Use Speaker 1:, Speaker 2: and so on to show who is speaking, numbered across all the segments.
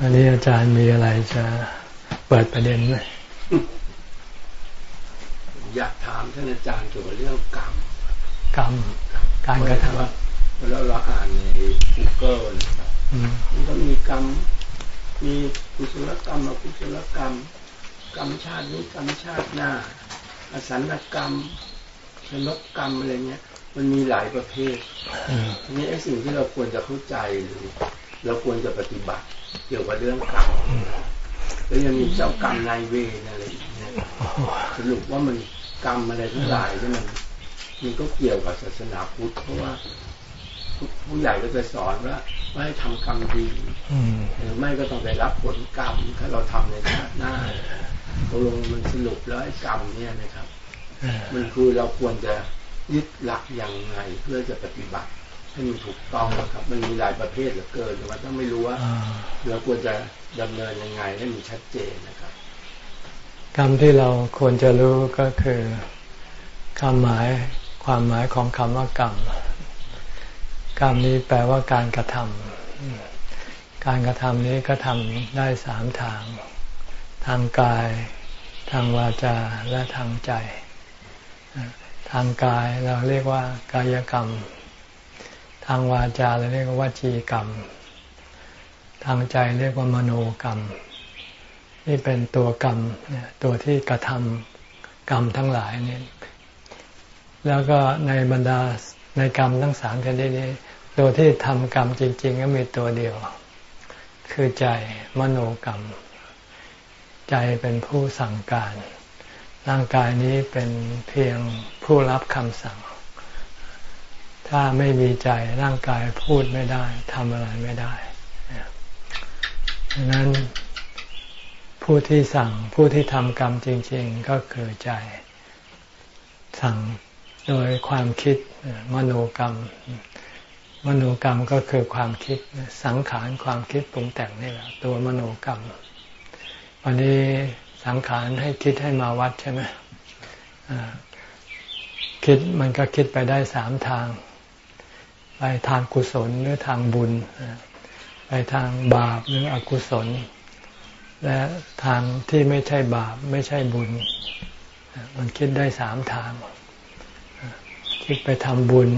Speaker 1: อันนี้อาจารย์มีอะไรจะเปิดประเด็นไหม
Speaker 2: อยากถามท่านอาจารย์เกี่ยวกับเรื่องกรรม
Speaker 1: กรรมการกระทำ
Speaker 2: แล้วเราอ่านใน Google นะครับมันก็มีกรรม มีกุศลกรรมอกุศลกรรม กรรมชาตินี้กรรมชาติหน้า อสันกรรมชนกกรรมอะไรเงี้ย มันมีหลายประเภททีนี้ไอ้สิ่งที่เราควรจะเข้าใจหรือ เราควรจะปฏิบัติ เกี่ยวกับเรื่องกรรมแล้วยังมีเจ้ากรรมนายเวรอะไรอีกเนี่ยสรุปว่ามันกรรมอะไรทั้งหลายที่มันมันก็เกี่ยวกับศาสนาพุทธเพราะว่าผู้ใหญ่ก็จะสอนว่าไม่ให้ทำกรรมดีหรือไม่ก็ต้องได้รับผลกรรมถ้าเราทำในชาติหน้าตกลงมันสรุปแล้วไอ้กรรมเนี่ยนะครับ มันคือเราควรจะยึดหลักอย่างไงเพื่อจะปฏิบัติ ให้มันถูกต้องนะครับ มันมีหลายประเภทเหลือเกินแต่ว่าต้องไม่รู้ว่าเราควรจะดำเนินยังไงให้มันชัดเจนนะครับ
Speaker 1: กรรมที่เราควรจะรู้ก็คือคำหมายความหมายของคำว่ากรรมกรรมนี้แปลว่าการกระทำการกระทำนี้ก็ทำได้สามทาง ทางกาย ทางวาจาและทางใจ ทางกายเราเรียกว่ากายกรรม ทางวาจาเราเรียกว่าวจีกรรม ทางใจเรียกว่ามโนกรรม นี่เป็นตัวกรรมตัวที่กระทำกรรมทั้งหลายนี่แล้วก็ในบรรดาในกรรมทั้งสามชนิดนี้ตัวที่ทำกรรมจริง ๆ ก็มีตัวเดียว คือใจมโนกรรม ใจเป็นผู้สั่งการ ร่างกายนี้เป็นเพียงผู้รับคำสั่ง ถ้าไม่มีใจร่างกายพูดไม่ได้ทำอะไรไม่ได้ดังนั้นผู้ที่สั่งผู้ที่ทำกรรมจริง ๆ ก็คือใจ สั่งโดยความคิดมโนกรรม มโนกรรมก็คือความคิดสังขารความคิดปรุงแต่งนี่แหละตัวมโนกรรม วันนี้สังขารให้คิดให้มาวัดใช่ไหมคิดมันก็คิดไปได้สามทาง ไปทางกุศลหรือทางบุญ ไปทางบาปหรืออกุศล และทางที่ไม่ใช่บาปไม่ใช่บุญ มันคิดได้สามทาง คิดไปทำบุญ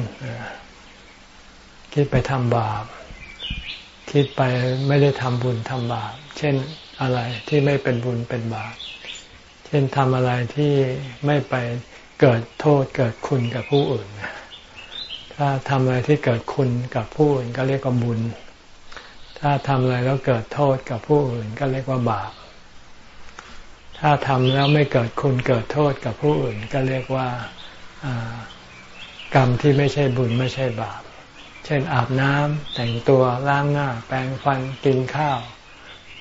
Speaker 1: คิดไปทำบาป คิดไปไม่ได้ทำบุญทำบาป เช่นอะไรที่ไม่เป็นบุญเป็นบาป เช่นทำอะไรที่ไม่ไปเกิดโทษเกิดคุณกับผู้อื่น ถ้าทำอะไรที่เกิดคุณกับผู้อื่นก็เรียกว่าบุญ ถ้าทำอะไรแล้วเกิดโทษกับผู้อื่นก็เรียกว่าบาป ถ้าทำแล้วไม่เกิดคุณเกิดโทษกับผู้อื่น ก็เรียกว่ากรรมที่ไม่ใช่บุญไม่ใช่บาป เช่นอาบน้ำแต่งตัวล้างหน้า แปรงฟันกินข้าว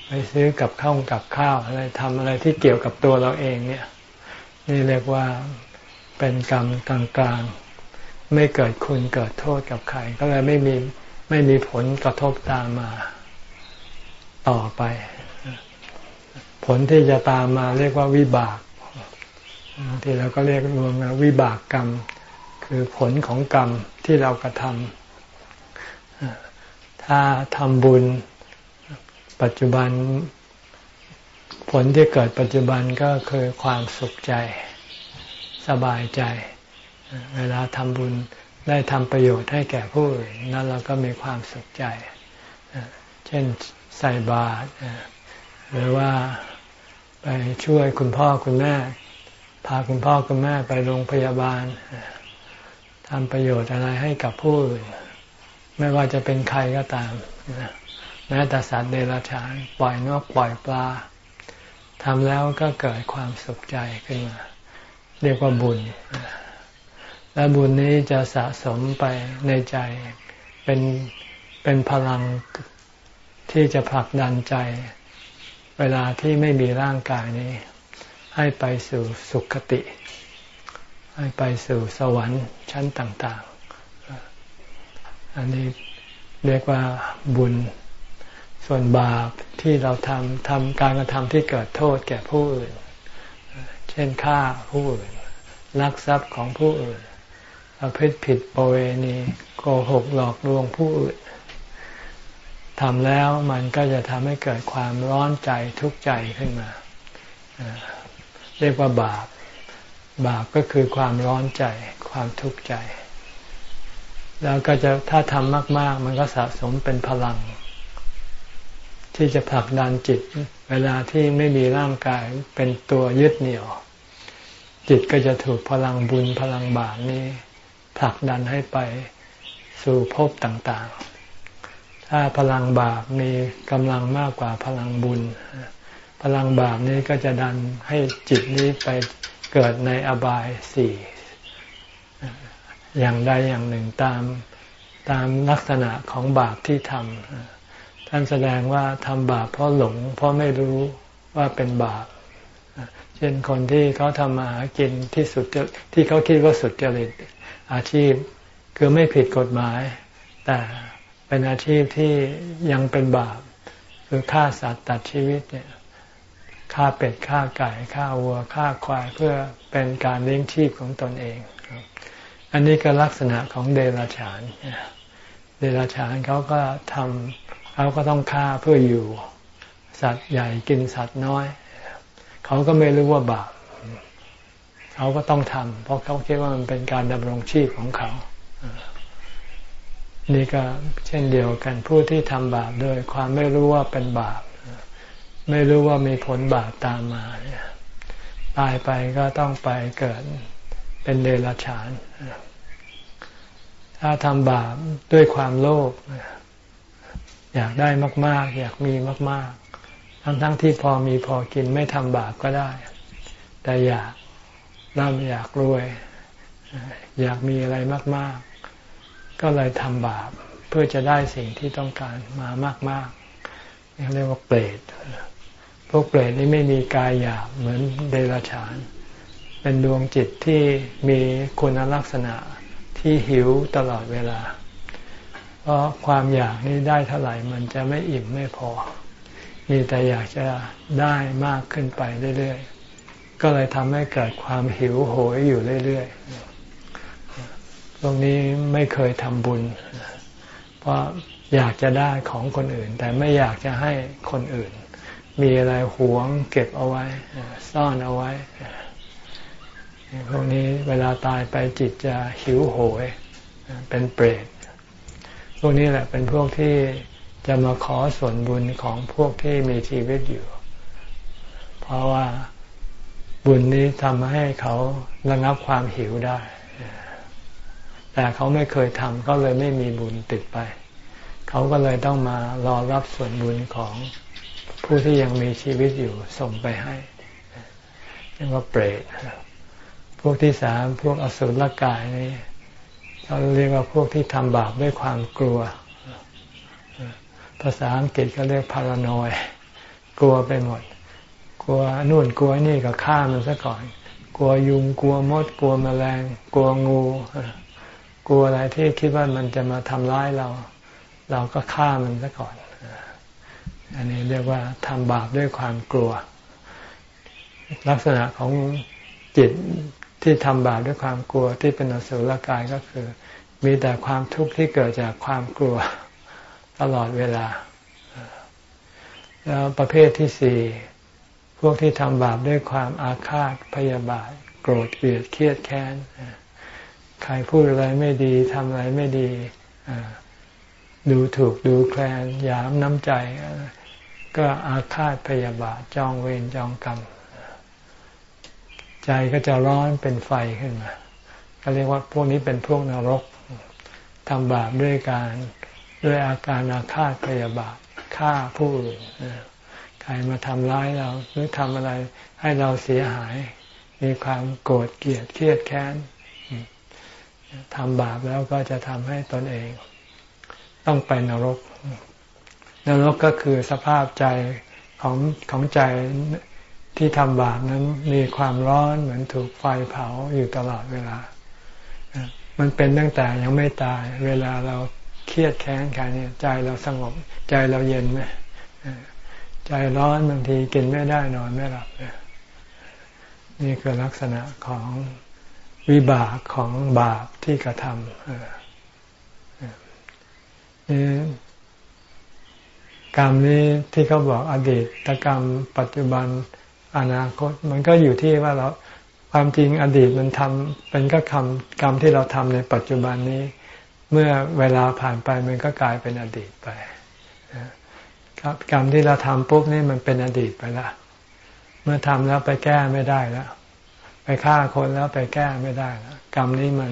Speaker 1: ไปซื้อกับข้าวกับข้าวอะไรทำอะไรที่เกี่ยวกับตัวเราเองเนี่ย นี่เรียกว่าเป็นกรรมกลางๆ ไม่เกิดคุณเกิดโทษกับใคร ก็เลยไม่มีไม่มีผลกระทบตามมาต่อไป ผลที่จะตามมาเรียกว่าวิบากที่เราก็เรียกรวมว่าวิบากกรรม คือผลของกรรมที่เรากระทำถ้าทำบุญปัจจุบัน ผลที่เกิดปัจจุบันก็คือความสุขใจ สบายใจ เวลาทำบุญได้ทำประโยชน์ให้แก่ผู้อื่นนั้นเราก็มีความสุขใจ เช่นใส่บาตรหรือว่าไปช่วยคุณพ่อคุณแม่ พาคุณพ่อคุณแม่ไปโรงพยาบาลทำประโยชน์อะไรให้กับผู้อื่นไม่ว่าจะเป็นใครก็ตามแม้แต่สัตว์เดรัจฉานปล่อยนกปล่อยปลาทำแล้วก็เกิดความสุขใจขึ้นมา เรียกว่าบุญ และบุญนี้จะสะสมไปในใจเป็นเป็นพลังที่จะผลักดันใจ เวลาที่ไม่มีร่างกายนี้ ให้ไปสู่สุขติ ให้ไปสู่สวรรค์ชั้นต่าง ๆ อันนี้เรียกว่าบุญ ส่วนบาปที่เราทำทำการกระทำที่เกิดโทษแก่ผู้อื่น เช่นฆ่าผู้อื่นลักทรัพย์ของผู้อื่น ประพฤติผิดประเวณีโกหกหลอกลวงผู้อื่นทำแล้วมันก็จะทำให้เกิดความร้อนใจทุกข์ใจขึ้นมา เรียกว่าบาป บาปก็คือความร้อนใจ ความทุกข์ใจ แล้วก็จะถ้าทำมาก ๆ มันก็สะสมเป็นพลัง ที่จะผลักดันจิต เวลาที่ไม่มีร่างกายเป็นตัวยึดเหนี่ยว จิตก็จะถูกพลังบุญพลังบาปนี้ ผลักดันให้ไปสู่ภพต่างๆ ถ้าพลังบาปมีกำลังมากกว่าพลังบุญ พลังบาปนี้ก็จะดันให้จิตนี้ไปเกิดในอบายสี่อย่างใดอย่างหนึ่งตามตามลักษณะของบาปที่ทำท่านแสดงว่าทำบาปเพราะหลง เพราะไม่รู้ว่าเป็นบาปเช่นคนที่เขาทำมาหากินที่สุดที่เขาคิดว่าสุดจริต อาชีพคือไม่ผิดกฎหมาย แต่เป็นอาชีพที่ยังเป็นบาป คือฆ่าสัตว์ตัดชีวิตเนี่ยฆ่าเป็ดฆ่าไก่ฆ่าวัวฆ่าควายเพื่อเป็นการเลี้ยงชีพของตนเอง อันนี้ก็ลักษณะของเดรัจฉาน เดรัจฉานเขาก็ทำเขาก็ต้องฆ่าเพื่ออยู่ สัตว์ใหญ่กินสัตว์น้อย เขาก็ไม่รู้ว่าบาป เขาก็ต้องทำเพราะเขาคิดว่ามันเป็นการดำรงชีพของเขานี่ก็เช่นเดียวกันผู้ที่ทำบาปโดยความไม่รู้ว่าเป็นบาป ไม่รู้ว่ามีผลบาปตามมาตายไปก็ต้องไปเกิดเป็นเดรัจฉาน ถ้าทำบาปด้วยความโลภอยากได้มาก ๆ อยากมีมาก ๆ ทั้งๆทที่พอมีพอกินไม่ทำบาปก็ได้ แต่อยาก ร่ำอยากรวย อยากมีอะไรมาก ๆ ก็เลยทำบาป เพื่อจะได้สิ่งที่ต้องการมามากๆเรียกว่าเปรตพวกเปรตนี่ไม่มีกายหยาบเหมือนเดรัจฉาน เป็นดวงจิตที่มีคุณลักษณะที่หิวตลอดเวลา เพราะความอยากนี่ได้เท่าไหร่มันจะไม่อิ่มไม่พอ มีแต่อยากจะได้มากขึ้นไปเรื่อยๆ ก็เลยทำให้เกิดความหิวโหยอยู่เรื่อยๆ ตรงนี้ไม่เคยทำบุญ เพราะอยากจะได้ของคนอื่น แต่ไม่อยากจะให้คนอื่น มีอะไรหวงเก็บเอาไว้ ซ่อนเอาไว้พวกนี้เวลาตายไปจิตจะหิวโหย เป็นเปรตพวกนี้แหละเป็นพวกที่จะมาขอส่วนบุญของพวกที่มีชีวิตอยู่ เพราะว่า บุญนี้ทำให้เขาระงับความหิวได้ แต่เขาไม่เคยทำก็เลยไม่มีบุญติดไป เขาก็เลยต้องมารอรับส่วนบุญของผู้ที่ยังมีชีวิตอยู่ส่งไปให้เรียกว่าเปรตพวกที่สามพวกอสุรกายนี่เขาเรียกว่าพวกที่ทำบาปด้วยความกลัว ภาษาอังกฤษเขาเรียกพารานอยกลัวไปหมด ลัวนู่นกลัวนี่ก็ฆ่ามันซะก่อน กลัวยุงกลัวมด กลัวแมลง กลัวงู กลัวอะไรที่คิดว่ามันจะมาทำร้ายเรา เราก็ฆ่ามันซะก่อน อันนี้เรียกว่าทำบาปด้วยความกลัว ลักษณะของจิตที่ทำบาปด้วยความกลัวที่เป็นอสุรกายก็คือ มีแต่ความทุกข์ที่เกิดจากความกลัวตลอดเวลา แล้วประเภทที่สี่ พวกที่ทำบาปด้วยความอาฆาตพยาบาท โกรธเกลียดเครียดแค้นใครพูดอะไรไม่ดีทำอะไรไม่ดีดูถูกดูแคลนยามน้ำใจ ก็อาฆาตพยาบาทจองเวรจองกรรม ใจก็จะร้อนเป็นไฟขึ้นมาเขาเรียกว่าพวกนี้เป็นพวกนรกทำบาปด้วยการด้วยอาการอาฆาตพยาบาทฆ่าผู้อื่น รมาทำร้ายเราหรือทำอะไรให้เราเสียหาย มีความโกรธเกลียดเครียดแค้นทำบาปแล้วก็จะทำให้ตนเอง ต้องไปนรก นรกก็คือสภาพใจของของใจที่ทำบาปนั้นมีความร้อนเหมือนถูกไฟเผาอยู่ตลอดเวลา มันเป็นตั้งแต่ยังไม่ตาย เวลาเราเครียดแค้นใครเนี่ยใจเราสงบใจเราเย็นไหม ใจร้อนบางทีกินไม่ได้นอนไม่หลับนี่คือลักษณะของวิบากของบาปที่กระทำนี่กรรมนี้ที่เขาบอกอดีตกรรม ปัจจุบันอนาคต มันก็อยู่ที่ว่าเราความจริงอดีตมันทำเป็นก็คำกรรมที่เราทำในปัจจุบันนี้ เมื่อเวลาผ่านไปมันก็กลายเป็นอดีตไป กรรมที่เราทำปุ๊บนี่มันเป็นอดีตไปแล้วเมื่อทำแล้วไปแก้ไม่ได้แล้ว ไปฆ่าคนแล้วไปแก้ไม่ได้แล้วกรรมนี้มัน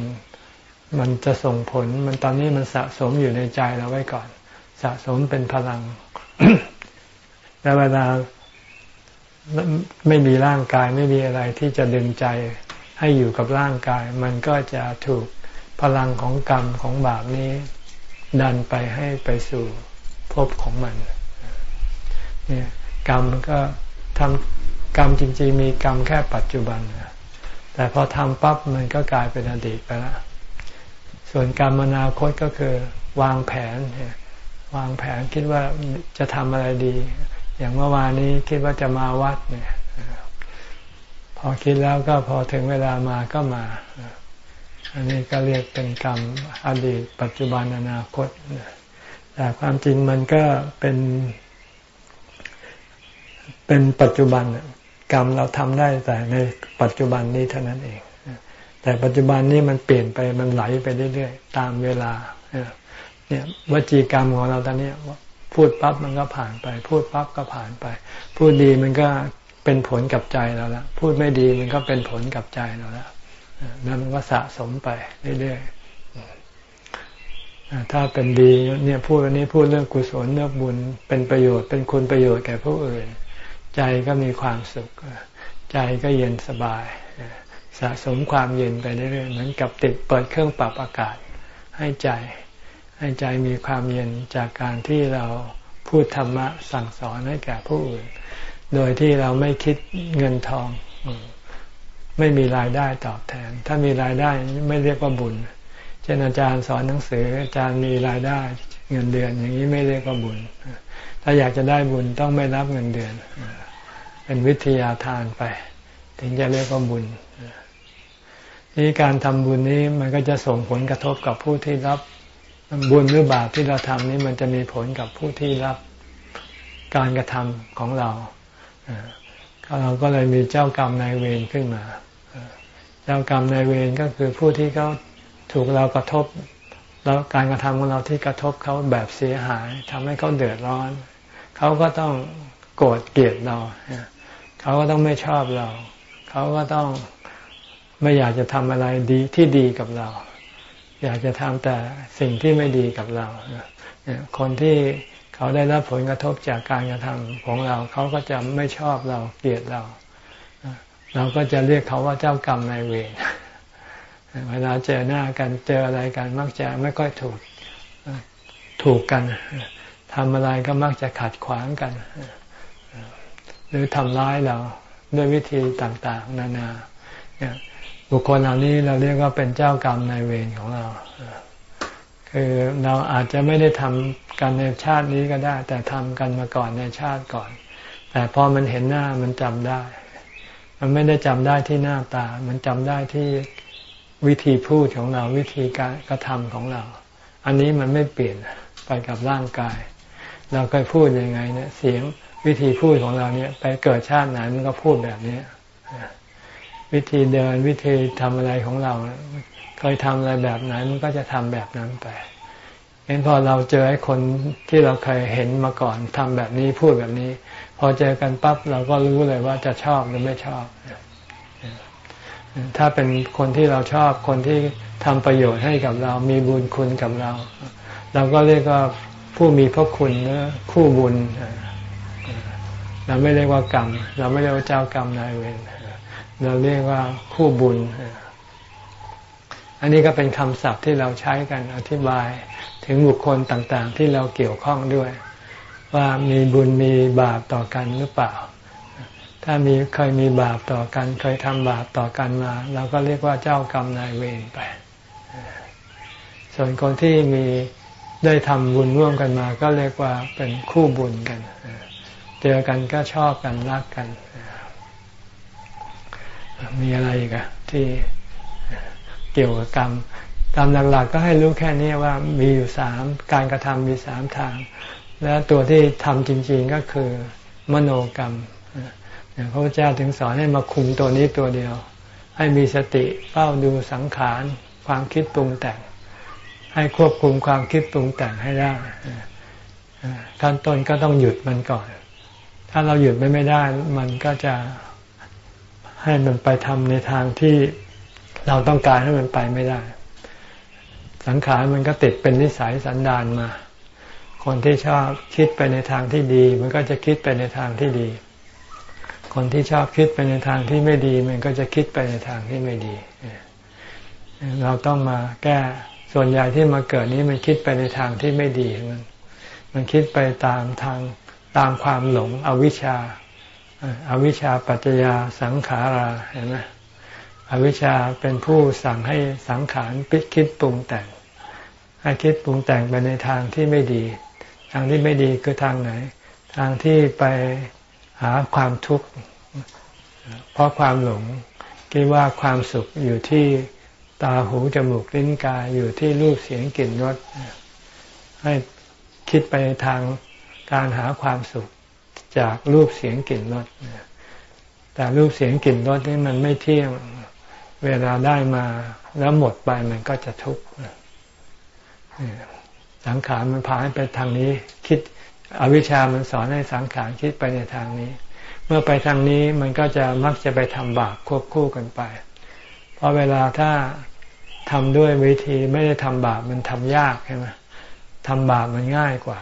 Speaker 1: มันจะส่งผล มันตอนนี้มันสะสมอยู่ในใจเราไว้ก่อน สะสมเป็นพลังแต่เวลาไม่มีร่างกายไม่มีอะไรที่จะดึงใจให้อยู่กับร่างกาย มันก็จะถูกพลังของกรรมของบาปนี้ ดันไปให้ไปสู่ภพของมัน กรรมก็ทำกรรมจริงๆ มีกรรมแค่ปัจจุบัน แต่พอทำปั๊บมันก็กลายเป็นอดีตไปแล้ว ส่วนกรรมอนาคตก็คือวางแผน วางแผนคิดว่าจะทำอะไรดี อย่างเมื่อวานนี้คิดว่าจะมาวัดเนี่ยพอคิดแล้วก็พอถึงเวลามาก็มา อันนี้ก็เรียกเป็นกรรมอดีต ปัจจุบันอนาคตแต่ความจริงมันก็เป็น เป็นปัจจุบันกรรมเราทำได้แต่ในปัจจุบันนี้เท่านั้นเอง แต่ปัจจุบันนี้มันเปลี่ยนไปมันไหลไปเรื่อยๆ ตามเวลาเนี่ยวจีกรรมของเราตอนนี้พูดปั๊บมันก็ผ่านไป พูดปั๊บก็ผ่านไป พูดดีมันก็เป็นผลกับใจเราละพูดไม่ดีมันก็เป็นผลกับใจเราละแล้วมันก็สะสมไปเรื่อยๆถ้าเป็นดีเนี่ยพูดวันนี้พูดเรื่องกุศลเรื่องบุญเป็นประโยชน์เป็นคุณประโยชน์แก่ผู้อื่น ใจก็มีความสุข ใจก็เย็นสบาย สะสมความเย็นไปเรื่อยๆเหมือนกับติดเปิดเครื่องปรับอากาศ ให้ใจให้ใจมีความเย็นจากการที่เราพูดธรรมะสั่งสอนให้แก่ผู้อื่น โดยที่เราไม่คิดเงินทอง ไม่มีรายได้ตอบแทน ถ้ามีรายได้ไม่เรียกว่าบุญ เช่นอาจารย์สอนหนังสืออาจารย์มีรายได้เงินเดือนอย่างนี้ไม่เรียกว่าบุญ ถ้าอยากจะได้บุญต้องไม่รับเงินเดือน เป็นวิทยาทานไป ถึงจะเรียกว่าบุญนี่การทำบุญนี้มันก็จะส่งผลกระทบกับผู้ที่รับบุญหรือบาปที่เราทำนี้มันจะมีผลกับผู้ที่รับการกระทำของเราเราก็เลยมีเจ้ากรรมนายเวรขึ้นมา เจ้ากรรมนายเวรก็คือผู้ที่เขาถูกเรากระทบ แล้วการกระทำของเราที่กระทบเขาแบบเสียหายทำให้เขาเดือดร้อน เขาก็ต้องโกรธเกลียดเรา เขาก็ต้องไม่ชอบเรา เขาก็ต้องไม่อยากจะทำอะไรดีที่ดีกับเรา อยากจะทำแต่สิ่งที่ไม่ดีกับเรา คนที่เขาได้รับผลกระทบจากการกระทำของเรา เขาก็จะไม่ชอบเราเกลียดเรา เราก็จะเรียกเขาว่าเจ้ากรรมนายเวรเวลาเจอหน้ากันเจออะไรกันมักจะไม่ค่อยถูกถูกกันทำอะไรก็มักจะขัดขวางกัน หรือทำร้ายเราด้วยวิธีต่างๆ นานาบุคคลเหล่านี้เราเรียกว่าเป็นเจ้ากรรมนายเวรของเรา คือเราอาจจะไม่ได้ทำกันในชาตินี้ก็ได้ แต่ทำกันมาก่อนในชาติก่อน แต่พอมันเห็นหน้ามันจำได้ มันไม่ได้จำได้ที่หน้าตา มันจำได้ที่วิธีพูดของเราวิธีการกระทำของเรา อันนี้มันไม่เปลี่ยนไปกับร่างกาย เราเคยพูดยังไงเนี่ยเสียง วิธีพูดของเราเนี่ย ไปเกิดชาติไหนมันก็พูดแบบนี้วิธีเดินวิธีทำอะไรของเราเคยทำอะไรแบบไหนมันก็จะทำแบบนั้นไปเห็นพอเราเจอไอ้คนที่เราเคยเห็นมาก่อนทำแบบนี้พูดแบบนี้ พอเจอกันปั๊บเราก็รู้เลยว่าจะชอบหรือไม่ชอบ ถ้าเป็นคนที่เราชอบคนที่ทำประโยชน์ให้กับเรา มีบุญคุณกับเรา เราก็เรียกว่าผู้มีพระคุณนะคู่บุญ เราไม่เรียกว่ากรรม เราไม่เรียกว่าเจ้ากรรมนายเวรเราเรียกว่าคู่บุญ อันนี้ก็เป็นคำศัพท์ที่เราใช้กันอธิบายถึงบุคคลต่างๆ ที่เราเกี่ยวข้องด้วย ว่ามีบุญมีบาปต่อกันหรือเปล่า ถ้ามีเคยมีบาปต่อกัน เคยทำบาปต่อกันมาเราก็เรียกว่าเจ้ากรรมนายเวรไป ส่วนคนที่มีได้ทำบุญร่วมกันมา ก็เรียกว่าเป็นคู่บุญกันเจอกันก็ชอบกันรักกัน มีอะไรอีกอะที่เกี่ยวกับกรรมกรรมหลักๆก็ให้รู้แค่นี้ว่ามีอยู่สามการกระทำมีสามทาง แล้วตัวที่ทำจริง ๆก็คือมโนกรรมพระพุทธเจ้าถึงสอนให้มาคุมตัวนี้ตัวเดียว ให้มีสติเฝ้าดูสังขารความคิดปรุงแต่ง ให้ควบคุมความคิดปรุงแต่งให้ได้ขั้นต้นก็ต้องหยุดมันก่อน ถ้าเราหยุดไม่ได้ มันก็จะให้มันไปทำในทางที่เราต้องการให้มันไปไม่ได้ สังขารมันก็ติดเป็นนิสัยสันดานมา คนที่ชอบคิดไปในทางที่ดี มันก็จะคิดไปในทางที่ดี คนที่ชอบคิดไปในทางที่ไม่ดี มันก็จะคิดไปในทางที่ไม่ดี เราต้องมาแก้ส่วนใหญ่ที่มาเกิดนี้มันคิดไปในทางที่ไม่ดีมันมันคิดไปตามทาง ตามความหลงอวิชชาอาวิชชาปัจจยาสังขาราเห็นไหมอวิชชาเป็นผู้สั่งให้สังขารปิคิดปรุงแต่ง ให้คิดปรุงแต่งไปในทางที่ไม่ดี ทางที่ไม่ดีคือทางไหน ทางที่ไปหาความทุกข์เพราะความหลงคิดว่าความสุขอยู่ที่ตาหูจมูกลิ้นกายอยู่ที่รูปเสียงกลิ่นรสให้คิดไปทาง การหาความสุขจากรูปเสียงกลิ่นรสแต่รูปเสียงกลิ่นรสนี่มันไม่เที่ยงเวลาได้มาแล้วหมดไปมันก็จะทุกข์สังขารมันพาให้ไปทางนี้ คิดอวิชามันสอนให้สังขารคิดไปในทางนี้ เมื่อไปทางนี้มันก็จะมักจะไปทำบาปควบคู่กันไป เพราะเวลาถ้าทำด้วยวิธีไม่ได้ทำบาปมันทำยากใช่ไหม ทำบาปมันง่ายกว่า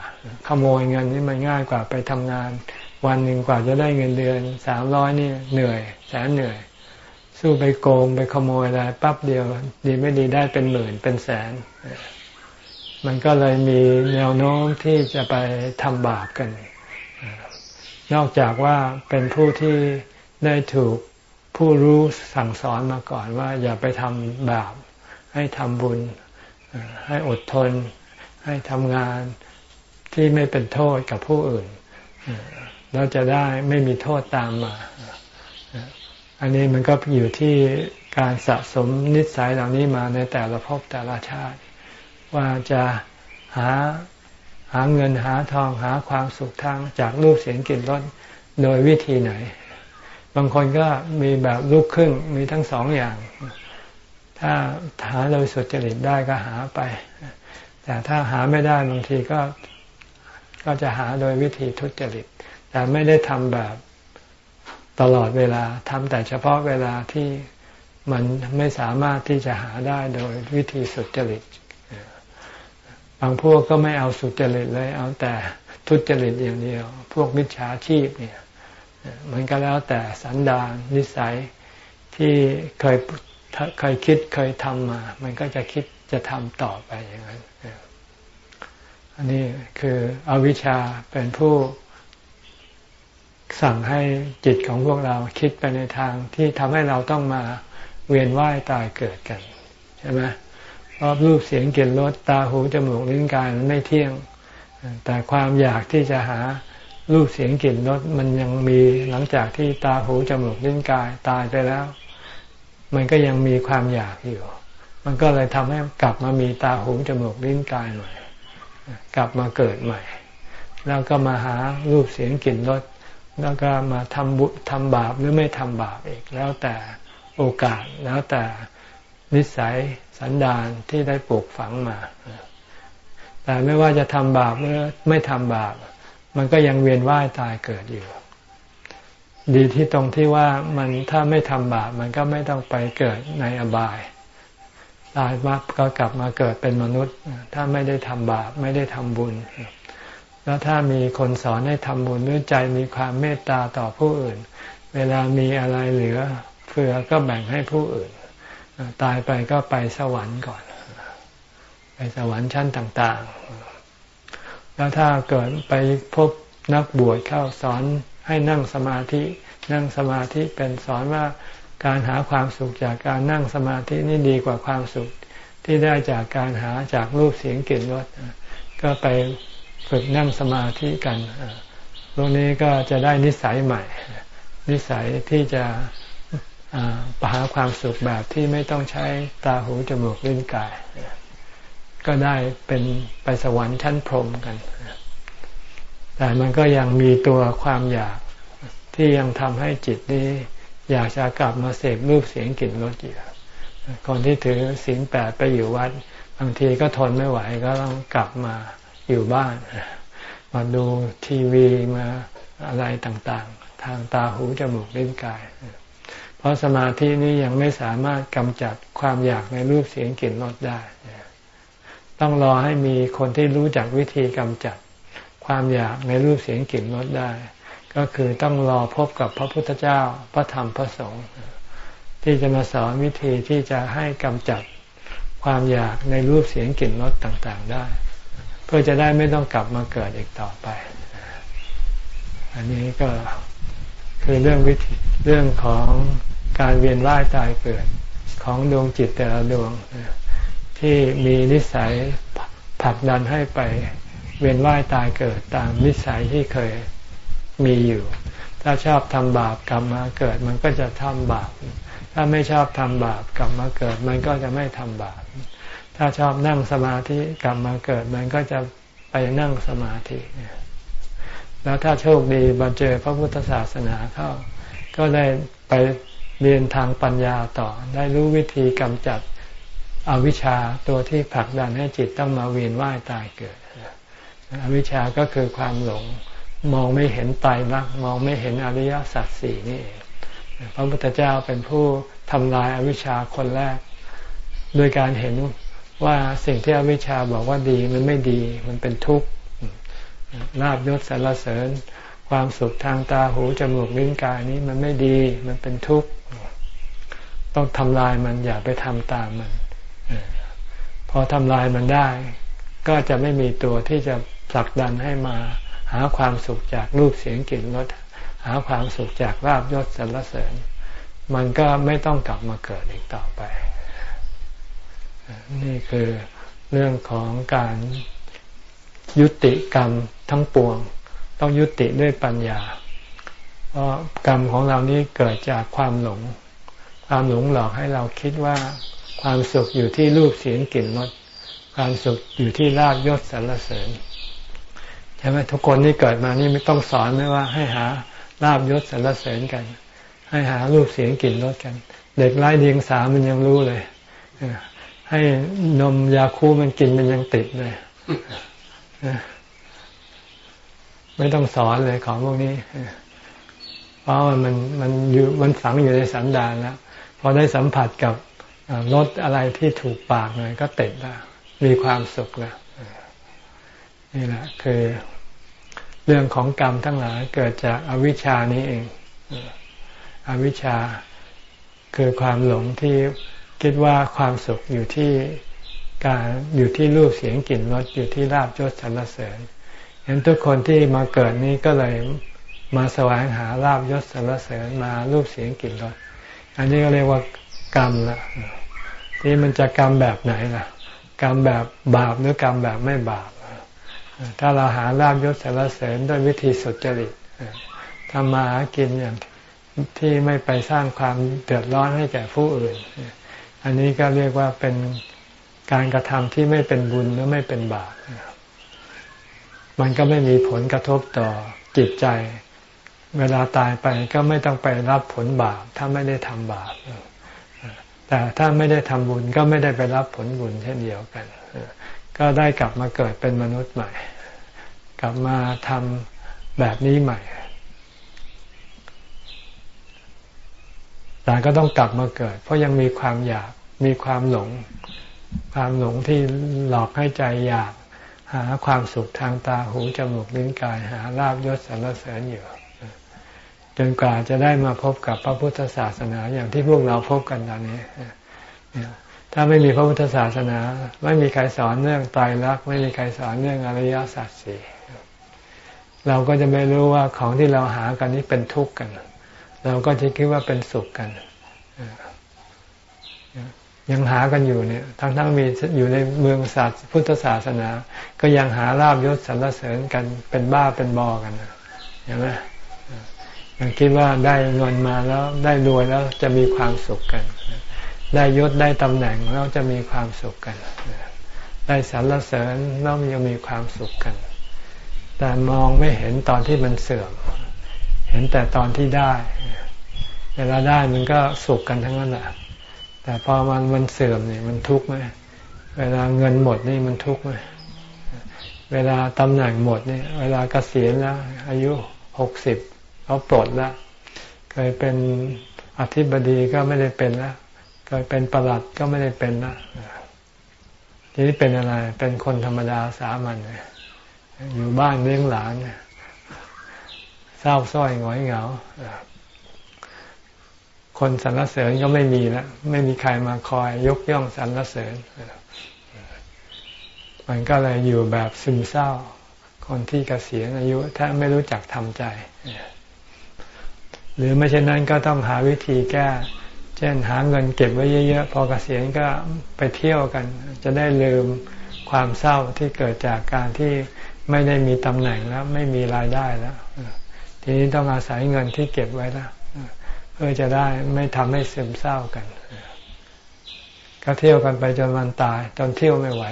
Speaker 1: ขโมยเงินนี่มันง่ายกว่าไปทำงาน วันหนึ่งกว่าจะได้เงินเดือนสามร้อยนี่เหนื่อย แสนเหนื่อย สู้ไปโกงไปขโมยอะไรปั๊บเดียวดีไม่ดีได้เป็นหมื่นเป็นแสน มันก็เลยมีแนวโน้มที่จะไปทำบาปกัน นอกจากว่าเป็นผู้ที่ได้ถูกผู้รู้สั่งสอนมาก่อนว่าอย่าไปทำบาปให้ทำบุญ ให้อดทน ให้ทำงานที่ไม่เป็นโทษกับผู้อื่นเราจะได้ไม่มีโทษตามมา อันนี้มันก็อยู่ที่การสะสมนิสัยเหล่านี้มาในแต่ละภพแต่ละชาติ ว่าจะหาหาเงินหาทองหาความสุขทางจากรูปเสียงกลิ่นรสโดยวิธีไหน บางคนก็มีแบบลูกครึ่งมีทั้งสองอย่าง ถ้าหาโดยสุจริตได้ก็หาไป แต่ถ้าหาไม่ได้บางทีก็ก็จะหาโดยวิธีทุจริต แต่ไม่ได้ทำแบบตลอดเวลาทำแต่เฉพาะเวลาที่มันไม่สามารถที่จะหาได้โดยวิธีสุจริต บางพวกก็ไม่เอาสุจริตเลย เอาแต่ทุจริตอย่างเดียว พวกมิจฉาชีพเนี่ย มันก็แล้วแต่สันดานนิสัยที่เคยเคยคิดเคยทำมา มันก็จะคิดจะทำต่อไปอย่างนั้น อันนี้คืออวิชชาเป็นผู้สั่งให้จิตของพวกเราคิดไปในทางที่ทำให้เราต้องมาเวียนว่ายตายเกิดกันใช่ไหมเพราะรูปเสียงกลิ่นรสตาหูจมูกลิ้นกายมันไม่เที่ยง แต่ความอยากที่จะหารูปเสียงกลิ่นรสมันยังมีหลังจากที่ตาหูจมูกลิ้นกายตายไปแล้ว มันก็ยังมีความอยากอยู่ มันก็เลยทำให้กลับมามีตาหูจมูกลิ้นกายใหม่ กลับมาเกิดใหม่ แล้วก็มาหารูปเสียงกลิ่นรสแล้วก็มาทำบุทำบาปหรือไม่ทำบาปอีก แล้วแต่โอกาสแล้วแต่นิสัยสันดานที่ได้ปลูกฝังมา แต่ไม่ว่าจะทำบาปหรือไม่ทำบาป มันก็ยังเวียนว่ายตายเกิดอยู่ ดีที่ตรงที่ว่ามันถ้าไม่ทำบาปมันก็ไม่ต้องไปเกิดในอบาย ตายมาก็กลับมาเกิดเป็นมนุษย์ ถ้าไม่ได้ทำบาปไม่ได้ทำบุญ แล้วถ้ามีคนสอนให้ทำบุญด้วยใจมีความเมตตาต่อผู้อื่น เวลามีอะไรเหลือเฟือก็แบ่งให้ผู้อื่น ตายไปก็ไปสวรรค์ก่อน ไปสวรรค์ชั้นต่าง ๆ แล้วถ้าเกิดไปพบนักบวชเข้าสอนให้นั่งสมาธิ นั่งสมาธิเป็นสอนว่า การหาความสุขจากการนั่งสมาธินี่ดีกว่าความสุขที่ได้จากการหาจากรูปเสียงกลิ่นรสก็ไปฝึกนั่งสมาธิกันตรงนี้ก็จะได้นิสัยใหม่ นิสัยที่จะปหาความสุขแบบที่ไม่ต้องใช้ตาหูจมูกลิ้นกาย ก็ได้เป็นไปสวรรค์ชั้นพรหมกัน แต่มันก็ยังมีตัวความอยากที่ยังทำให้จิตนี้ อยากจะกลับมาเสพรูปเสียงกลิ่นรสอยู่คนที่ถือศีลแปดไปอยู่วัด บางทีก็ทนไม่ไหวก็ต้องกลับมาอยู่บ้าน มาดูทีวีมาอะไรต่างๆ ทางตาหูจมูกลิ้นกาย เพราะสมาธินี้ยังไม่สามารถกำจัดความอยากในรูปเสียงกลิ่นรสได้ ต้องรอให้มีคนที่รู้จักวิธีกำจัดความอยากในรูปเสียงกลิ่นรสได้ ก็คือต้องรอพบกับพระพุทธเจ้าพระธรรมพระสงฆ์ที่จะมาสอนวิธีที่จะให้กำจัดความอยากในรูปเสียงกลิ่นรสต่างๆได้ เพื่อจะได้ไม่ต้องกลับมาเกิดอีกต่อไป อันนี้ก็คือเรื่องวิธีเรื่องของการเวียนว่ายตายเกิดของดวงจิตแต่ละดวง ที่มีนิสัยผลักดันให้ไปเวียนว่ายตายเกิดตามนิสัยที่เคย มีอยู่ ถ้าชอบทำบาปกลับมาเกิด มันก็จะทำบาป ถ้าไม่ชอบทำบาปกลับมาเกิด มันก็จะไม่ทำบาป ถ้าชอบนั่งสมาธิกลับมาเกิด มันก็จะไปนั่งสมาธิ แล้วถ้าโชคดีมาเจอพระพุทธศาสนาเข้า ก็ได้ไปเรียนทางปัญญาต่อ ได้รู้วิธีกำจัดอวิชชาตัวที่ผลักดันให้จิตต้องมาเวียนว่ายตายเกิด อวิชชาก็คือความหลง มองไม่เห็นไตรลักษณ์มองไม่เห็นอริยสัจสี่นี่เองพระพุทธเจ้าเป็นผู้ทำลายอวิชชาคนแรก โดยการเห็นว่าสิ่งที่อวิชชาบอกว่าดีมันไม่ดี มันเป็นทุกข์ลาบยศสรรเสริญ ความสุขทางตาหูจมูกลิ้นกายนี้มันไม่ดีมันเป็นทุกข์ต้องทำลายมันอย่าไปทำตามมันพอทำลายมันได้ ก็จะไม่มีตัวที่จะผลักดันให้มา หาความสุขจากรูปเสียงกลิ่นรสหาความสุขจากลาบยศสรรเสริญ มันก็ไม่ต้องกลับมาเกิดอีกต่อไป นี่คือเรื่องของการยุติกรรมทั้งปวง ต้องยุติด้วยปัญญา เพราะกรรมของเรานี้เกิดจากความหลง ความหลงหลอกให้เราคิดว่าความสุขอยู่ที่รูปเสียงกลิ่นรสความสุขอยู่ที่ลาบยศสรรเสริญ ช่ไหมทุกคนที่เกิดมานี่ไม่ต้องสอนไม่ว่าให้หาลาบยศสรรเสริญกัน ให้หารูปเสียงกลิ่นรสกัน เด็กไร้เดียงสามันยังรู้เลยให้นมยาคูมันกินมันยังติดเลยไม่ต้องสอนเลยของพวกนี้เพราะว่ามันมันอยู่มันฝังอยู่ในสันดานแล้วพอได้สัมผัสกับรสอะไรที่ถูกปากหน่อยก็ติดแล้วมีความสุขแล้วนี่แหละคือ เรื่องของกรรมทั้งหลายเกิดจากอวิชชานี้เอง อวิชชาคือความหลงที่คิดว่าความสุขอยู่ที่การอยู่ที่รูปเสียงกลิ่นรสอยู่ที่ลาบยศสรรเสริญเห็นทุกคนที่มาเกิดนี้ก็เลยมาแสวงหาลาบยศสรรเสริญมารูปเสียงกลิ่นรสอันนี้ก็เรียกว่ากรรมละที่มันจะกรรมแบบไหนล่ะ กรรมแบบบาปหรือกรรมแบบไม่บาป ถ้าเราหาลาบยศสารเสริญด้วยวิธีสุจริตทำมาหากินอย่างที่ไม่ไปสร้างความเดือดร้อนให้แก่ผู้อื่น อันนี้ก็เรียกว่าเป็นการกระทำที่ไม่เป็นบุญหรือไม่เป็นบาปมันก็ไม่มีผลกระทบต่อจิตใจ เวลาตายไปก็ไม่ต้องไปรับผลบาป ถ้าไม่ได้ทำบาปแต่ถ้าไม่ได้ทำบุญก็ไม่ได้ไปรับผลบุญเช่นเดียวกัน ก็ได้กลับมาเกิดเป็นมนุษย์ใหม่ กลับมาทำแบบนี้ใหม่แต่ก็ต้องกลับมาเกิด เพราะยังมีความอยากมีความหลง ความหลงที่หลอกให้ใจอยากหาความสุขทางตาหูจมูกลิ้นกายหาลาบยศสรรเสริญอยู่จนกว่าจะได้มาพบกับพระพุทธศาสนาอย่างที่พวกเราพบกันตอนนี้ ถ้าไม่มีพระพุทธศาสนา ไม่มีใครสอนเรื่องตายรักไม่มีใครสอนเรื่องอริยสัจสี่เราก็จะไม่รู้ว่าของที่เราหากันนี้เป็นทุกข์กัน เราก็จะคิดว่าเป็นสุขกัน ยังหากันอยู่เนี่ย ทั้งทั้งมีอยู่ในเมืองศาสพุทธศาสนา ก็ยังหาลาบยศสรรเสริญกันเป็นบ้าเป็นบอกันเห็นไหมยังคิดว่าได้เงินมาแล้วได้รวยแล้วจะมีความสุขกัน ได้ยศได้ตำแหน่งแล้วจะมีความสุขกัน ได้สรรเสริญแล้วยังมีความสุขกัน แต่มองไม่เห็นตอนที่มันเสื่อม เห็นแต่ตอนที่ได้ เวลาได้มันก็สุขกันทั้งนั้นแหละแต่พอมันมันเสื่อมเนี่ยมันทุกข์ไหมเวลาเงินหมดนี่มันทุกข์ไหมเวลาตำแหน่งหมดนี่เวลาเกษียณแล้วอายุหกสิบเขาปลดแล้วเคยเป็นอธิบดีก็ไม่ได้เป็นแล้ว เคยเป็นประหลัดก็ไม่ได้เป็นแล้วทีนี้เป็นอะไร เป็นคนธรรมดาสามัญอยู่บ้านเลี้ยงหลานเศร้าส้อยหงอยเหงาคนสรรเสริญก็ไม่มีแล้วไม่มีใครมาคอยยกย่องสรรเสริญมันก็เลยอยู่แบบซึมเศร้า คนที่เกษียณอายุ ถ้าไม่รู้จักทำใจ หรือไม่เช่นนั้นก็ต้องหาวิธีแก้ ช่นหาเงินเก็บไว้เยอะๆ พอเกษียณก็ไปเที่ยวกัน จะได้ลืมความเศร้าที่เกิดจากการที่ไม่ได้มีตำแหน่งแล้ว ไม่มีรายได้แล้ว ทีนี้ต้องอาศัยเงินที่เก็บไว้แล้วเพื่อจะได้ไม่ทำให้ซึมเศร้ากัน ก็เที่ยวกันไปจนวันตาย จนเที่ยวไม่ไหว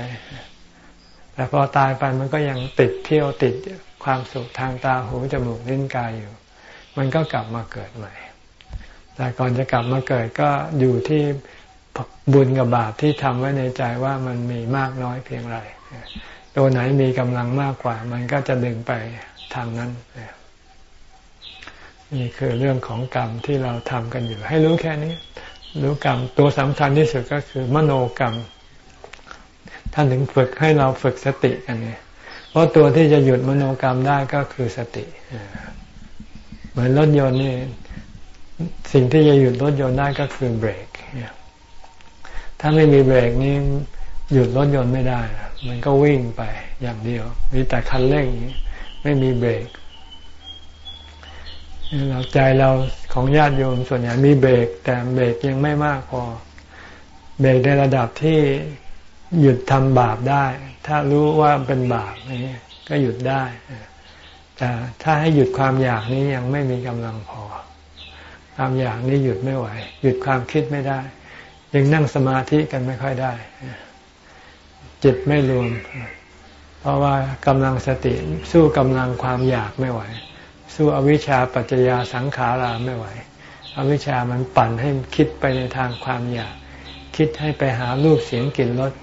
Speaker 1: แต่พอตายไปมันก็ยังติดเที่ยวติดความสุขทางตาหูจมูกลิ้นกายอยู่ มันก็กลับมาเกิดใหม่ แต่ก่อนจะกลับมาเกิดก็อยู่ที่บุญกับบาปที่ทำไว้ในใจว่ามันมีมากน้อยเพียงไรตัวไหนมีกำลังมากกว่า มันก็จะดึงไปทางนั้น นี่คือเรื่องของกรรมที่เราทำกันอยู่ ให้รู้แค่นี้ รู้กรรมตัวสำคัญที่สุดก็คือ มโนกรรม ท่านถึงฝึกให้เราฝึกสติกันเนี่ยเพราะตัวที่จะหยุดมโนกรรมได้ก็คือสติเหมือนรถยนต์นี่ สิ่งที่จะหยุดรถยนต์ได้ก็คือเบรก ถ้าไม่มีเบรกนี่หยุดรถยนต์ไม่ได้ มันก็วิ่งไปอย่างเดียว มีแต่คันเร่งไม่มีเบรกเราใจเราของญาติโยมส่วนใหญ่มีเบรก แต่เบรกยังไม่มากพอ เบรกในระดับที่หยุดทำบาปได้ ถ้ารู้ว่าเป็นบาปนี่ก็หยุดได้ แต่ถ้าให้หยุดความอยากนี้ยังไม่มีกำลังพอ ความอยากนี้หยุดไม่ไหว หยุดความคิดไม่ได้ ยังนั่งสมาธิกันไม่ค่อยได้จิตไม่รวม เพราะว่ากำลังสติสู้กำลังความอยากไม่ไหว สู้อวิชชาปัจจยาสังขาราไม่ไหว อวิชชามันปั่นให้คิดไปในทางความอยาก คิดให้ไปหารูปเสียงกลิ่นรส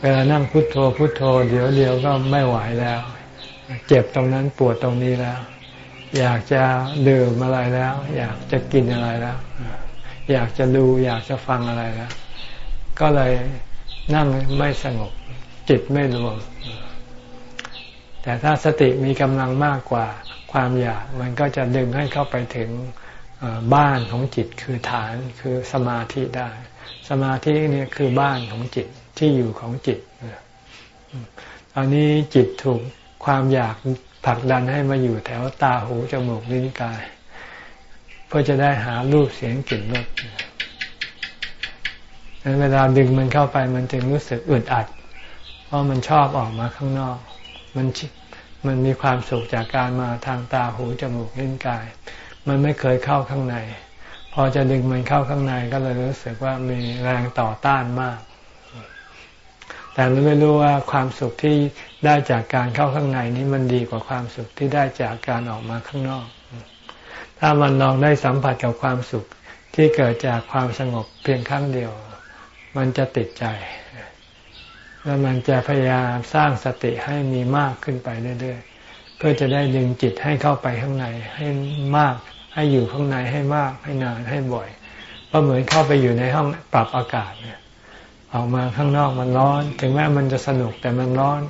Speaker 1: เวลานั่งพุโทโธพุโทโธ เดี๋ยวเดียวก็ไม่ไหวแล้ว เจ็บตรงนั้นปวดตรงนี้แล้ว อยากจะดื่มอะไรแล้ว อยากจะกินอะไรแล้ว อยากจะดูอยากจะฟังอะไรแล้ว ก็เลยนั่งไม่สงบจิตไม่รวม แต่ถ้าสติมีกำลังมากกว่าความอยากมันก็จะดึงให้เข้าไปถึงบ้านของจิตคือฐานคือสมาธิได้ สมาธินี่คือบ้านของจิตที่อยู่ของจิต ตอนนี้จิตถูกความอยาก ผลักดันให้มาอยู่แถวตาหูจมูกลิ้นกาย เพื่อจะได้หารูปเสียงกลิ่นรสเวลาดึงมันเข้าไปมันจึงรู้สึกอึดอัด เพราะมันชอบออกมาข้างนอก มันมันมีความสุขจากการมาทางตาหูจมูกลิ้นกาย มันไม่เคยเข้าข้างใน พอจะดึงมันเข้าข้างในก็เลยรู้สึกว่ามีแรงต่อต้านมาก แต่เราไม่รู้ว่าความสุขที่ ได้จากการเข้าข้างในนี้มันดีกว่าความสุขที่ได้จากการออกมาข้างนอก ถ้ามันลองได้สัมผัสกับความสุขที่เกิดจากความสงบเพียงครั้งเดียว มันจะติดใจ แล้วมันจะพยายามสร้างสติให้มีมากขึ้นไปเรื่อยๆ เพื่อจะได้ดึงจิตให้เข้าไปข้างในให้มาก ให้อยู่ข้างในให้มากให้นานให้บ่อยก็เหมือนเข้าไปอยู่ในห้องปรับอากาศเนี่ยออกมาข้างนอกมันร้อน ถึงแม้มันจะสนุกแต่มันร้อน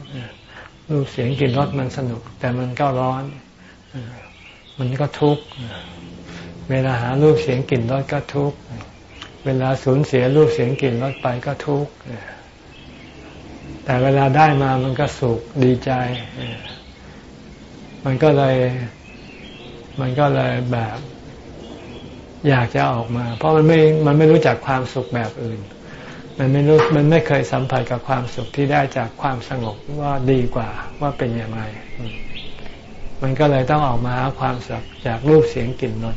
Speaker 1: รูปเสียงกลิ่นรสมันสนุก แต่มันก็ร้อน มันก็ทุกข์เวลาหารูปเสียงกลิ่นรสก็ทุกข์เวลาสูญเสียรูปเสียงกลิ่นรสไปก็ทุกข์แต่เวลาได้มามันก็สุขดีใจ มันก็เลย มันก็เลยแบบ อยากจะออกมา เพราะมันไม่ มันไม่รู้จักความสุขแบบอื่น มันไม่รู้มันไม่เคยสัมผัสกับความสุขที่ได้จากความสงบว่าดีกว่าว่าเป็นอย่างไร มันก็เลยต้องออกมาหาความสุขจากรูปเสียงกลิ่นรส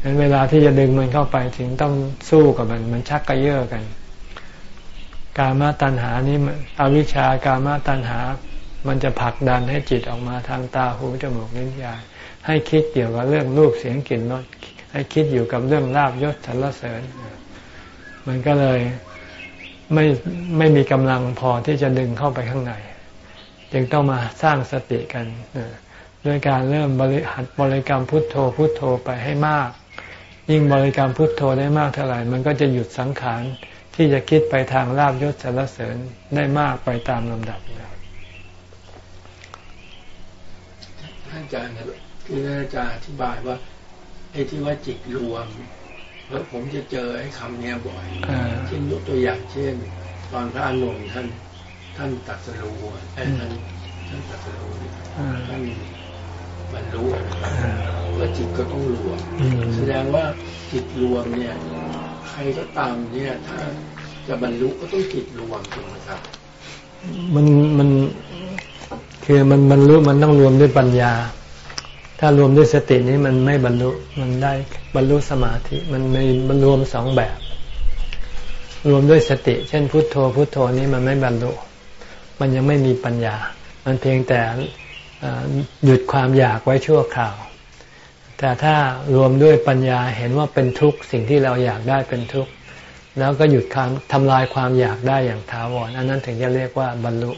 Speaker 1: ฉะนั้นเวลาที่จะดึงมันเข้าไปถึงต้องสู้กับมัน มันชักกระเยาะกัน กามาตัณหานี้อวิชากามาตัณหา มันจะผลักดันให้จิตออกมาทางตาหูจมูกลิ้นกายให้คิดเกี่ยวกับเรื่องรูปเสียงกลิ่นรสให้คิดอยู่กับเรื่องลาบยศสรรเสริญ มันก็เลยไม่ไม่มีกำลังพอที่จะดึงเข้าไปข้างใน จึงต้องมาสร้างสติกันด้วยการเริ่มบริหัดบริกรรมพุทโธพุทโธไปให้มาก ยิ่งบริกรรมพุทโธได้มากเท่าไหร่มันก็จะหยุดสังขารที่จะคิดไปทางลาบยศสรรเสริญได้มากไปตามลำดับ
Speaker 2: ท่านอาจารย์ที่ท่านอาจารย์อธิบายว่าไอ้ที่ว่าจิตรวม แล้วผมจะเจอไอ้คำนี้บ่อยเช่นยกตัวอย่างเช่น ตอนพระอานนท์ท่าน ท่านตัดสรู้ไอ้ท่านท่านตัดสรู้ท่านบรรลุว่าจิตก็ต้องรวมแสดงว่าจิตรวมเนี่ย ใครก็ตามเนี่ย ถ้าจะบรรลุก็ต้องจิตรวมถูกไหมครับ
Speaker 1: มันมันคือมันบรรลุมันต้องรวมด้วยปัญญา ถ้ารวมด้วยสตินี้มันไม่บรรลุมันได้บรรลุสมาธิ มันมีบรรรวมสองแบบ รวมด้วยสติ เช่น พุทโธ พุทโธนี้มันไม่บรรลุ มันยังไม่มีปัญญา มันเพียงแต่หยุดความอยากไว้ชั่วคราว แต่ถ้ารวมด้วยปัญญาเห็นว่าเป็นทุกข์สิ่งที่เราอยากได้เป็นทุกข์แล้วก็หยุดความทำลายความอยากได้อย่างถาวรอันนั้นถึงจะเรียกว่าบรรลุ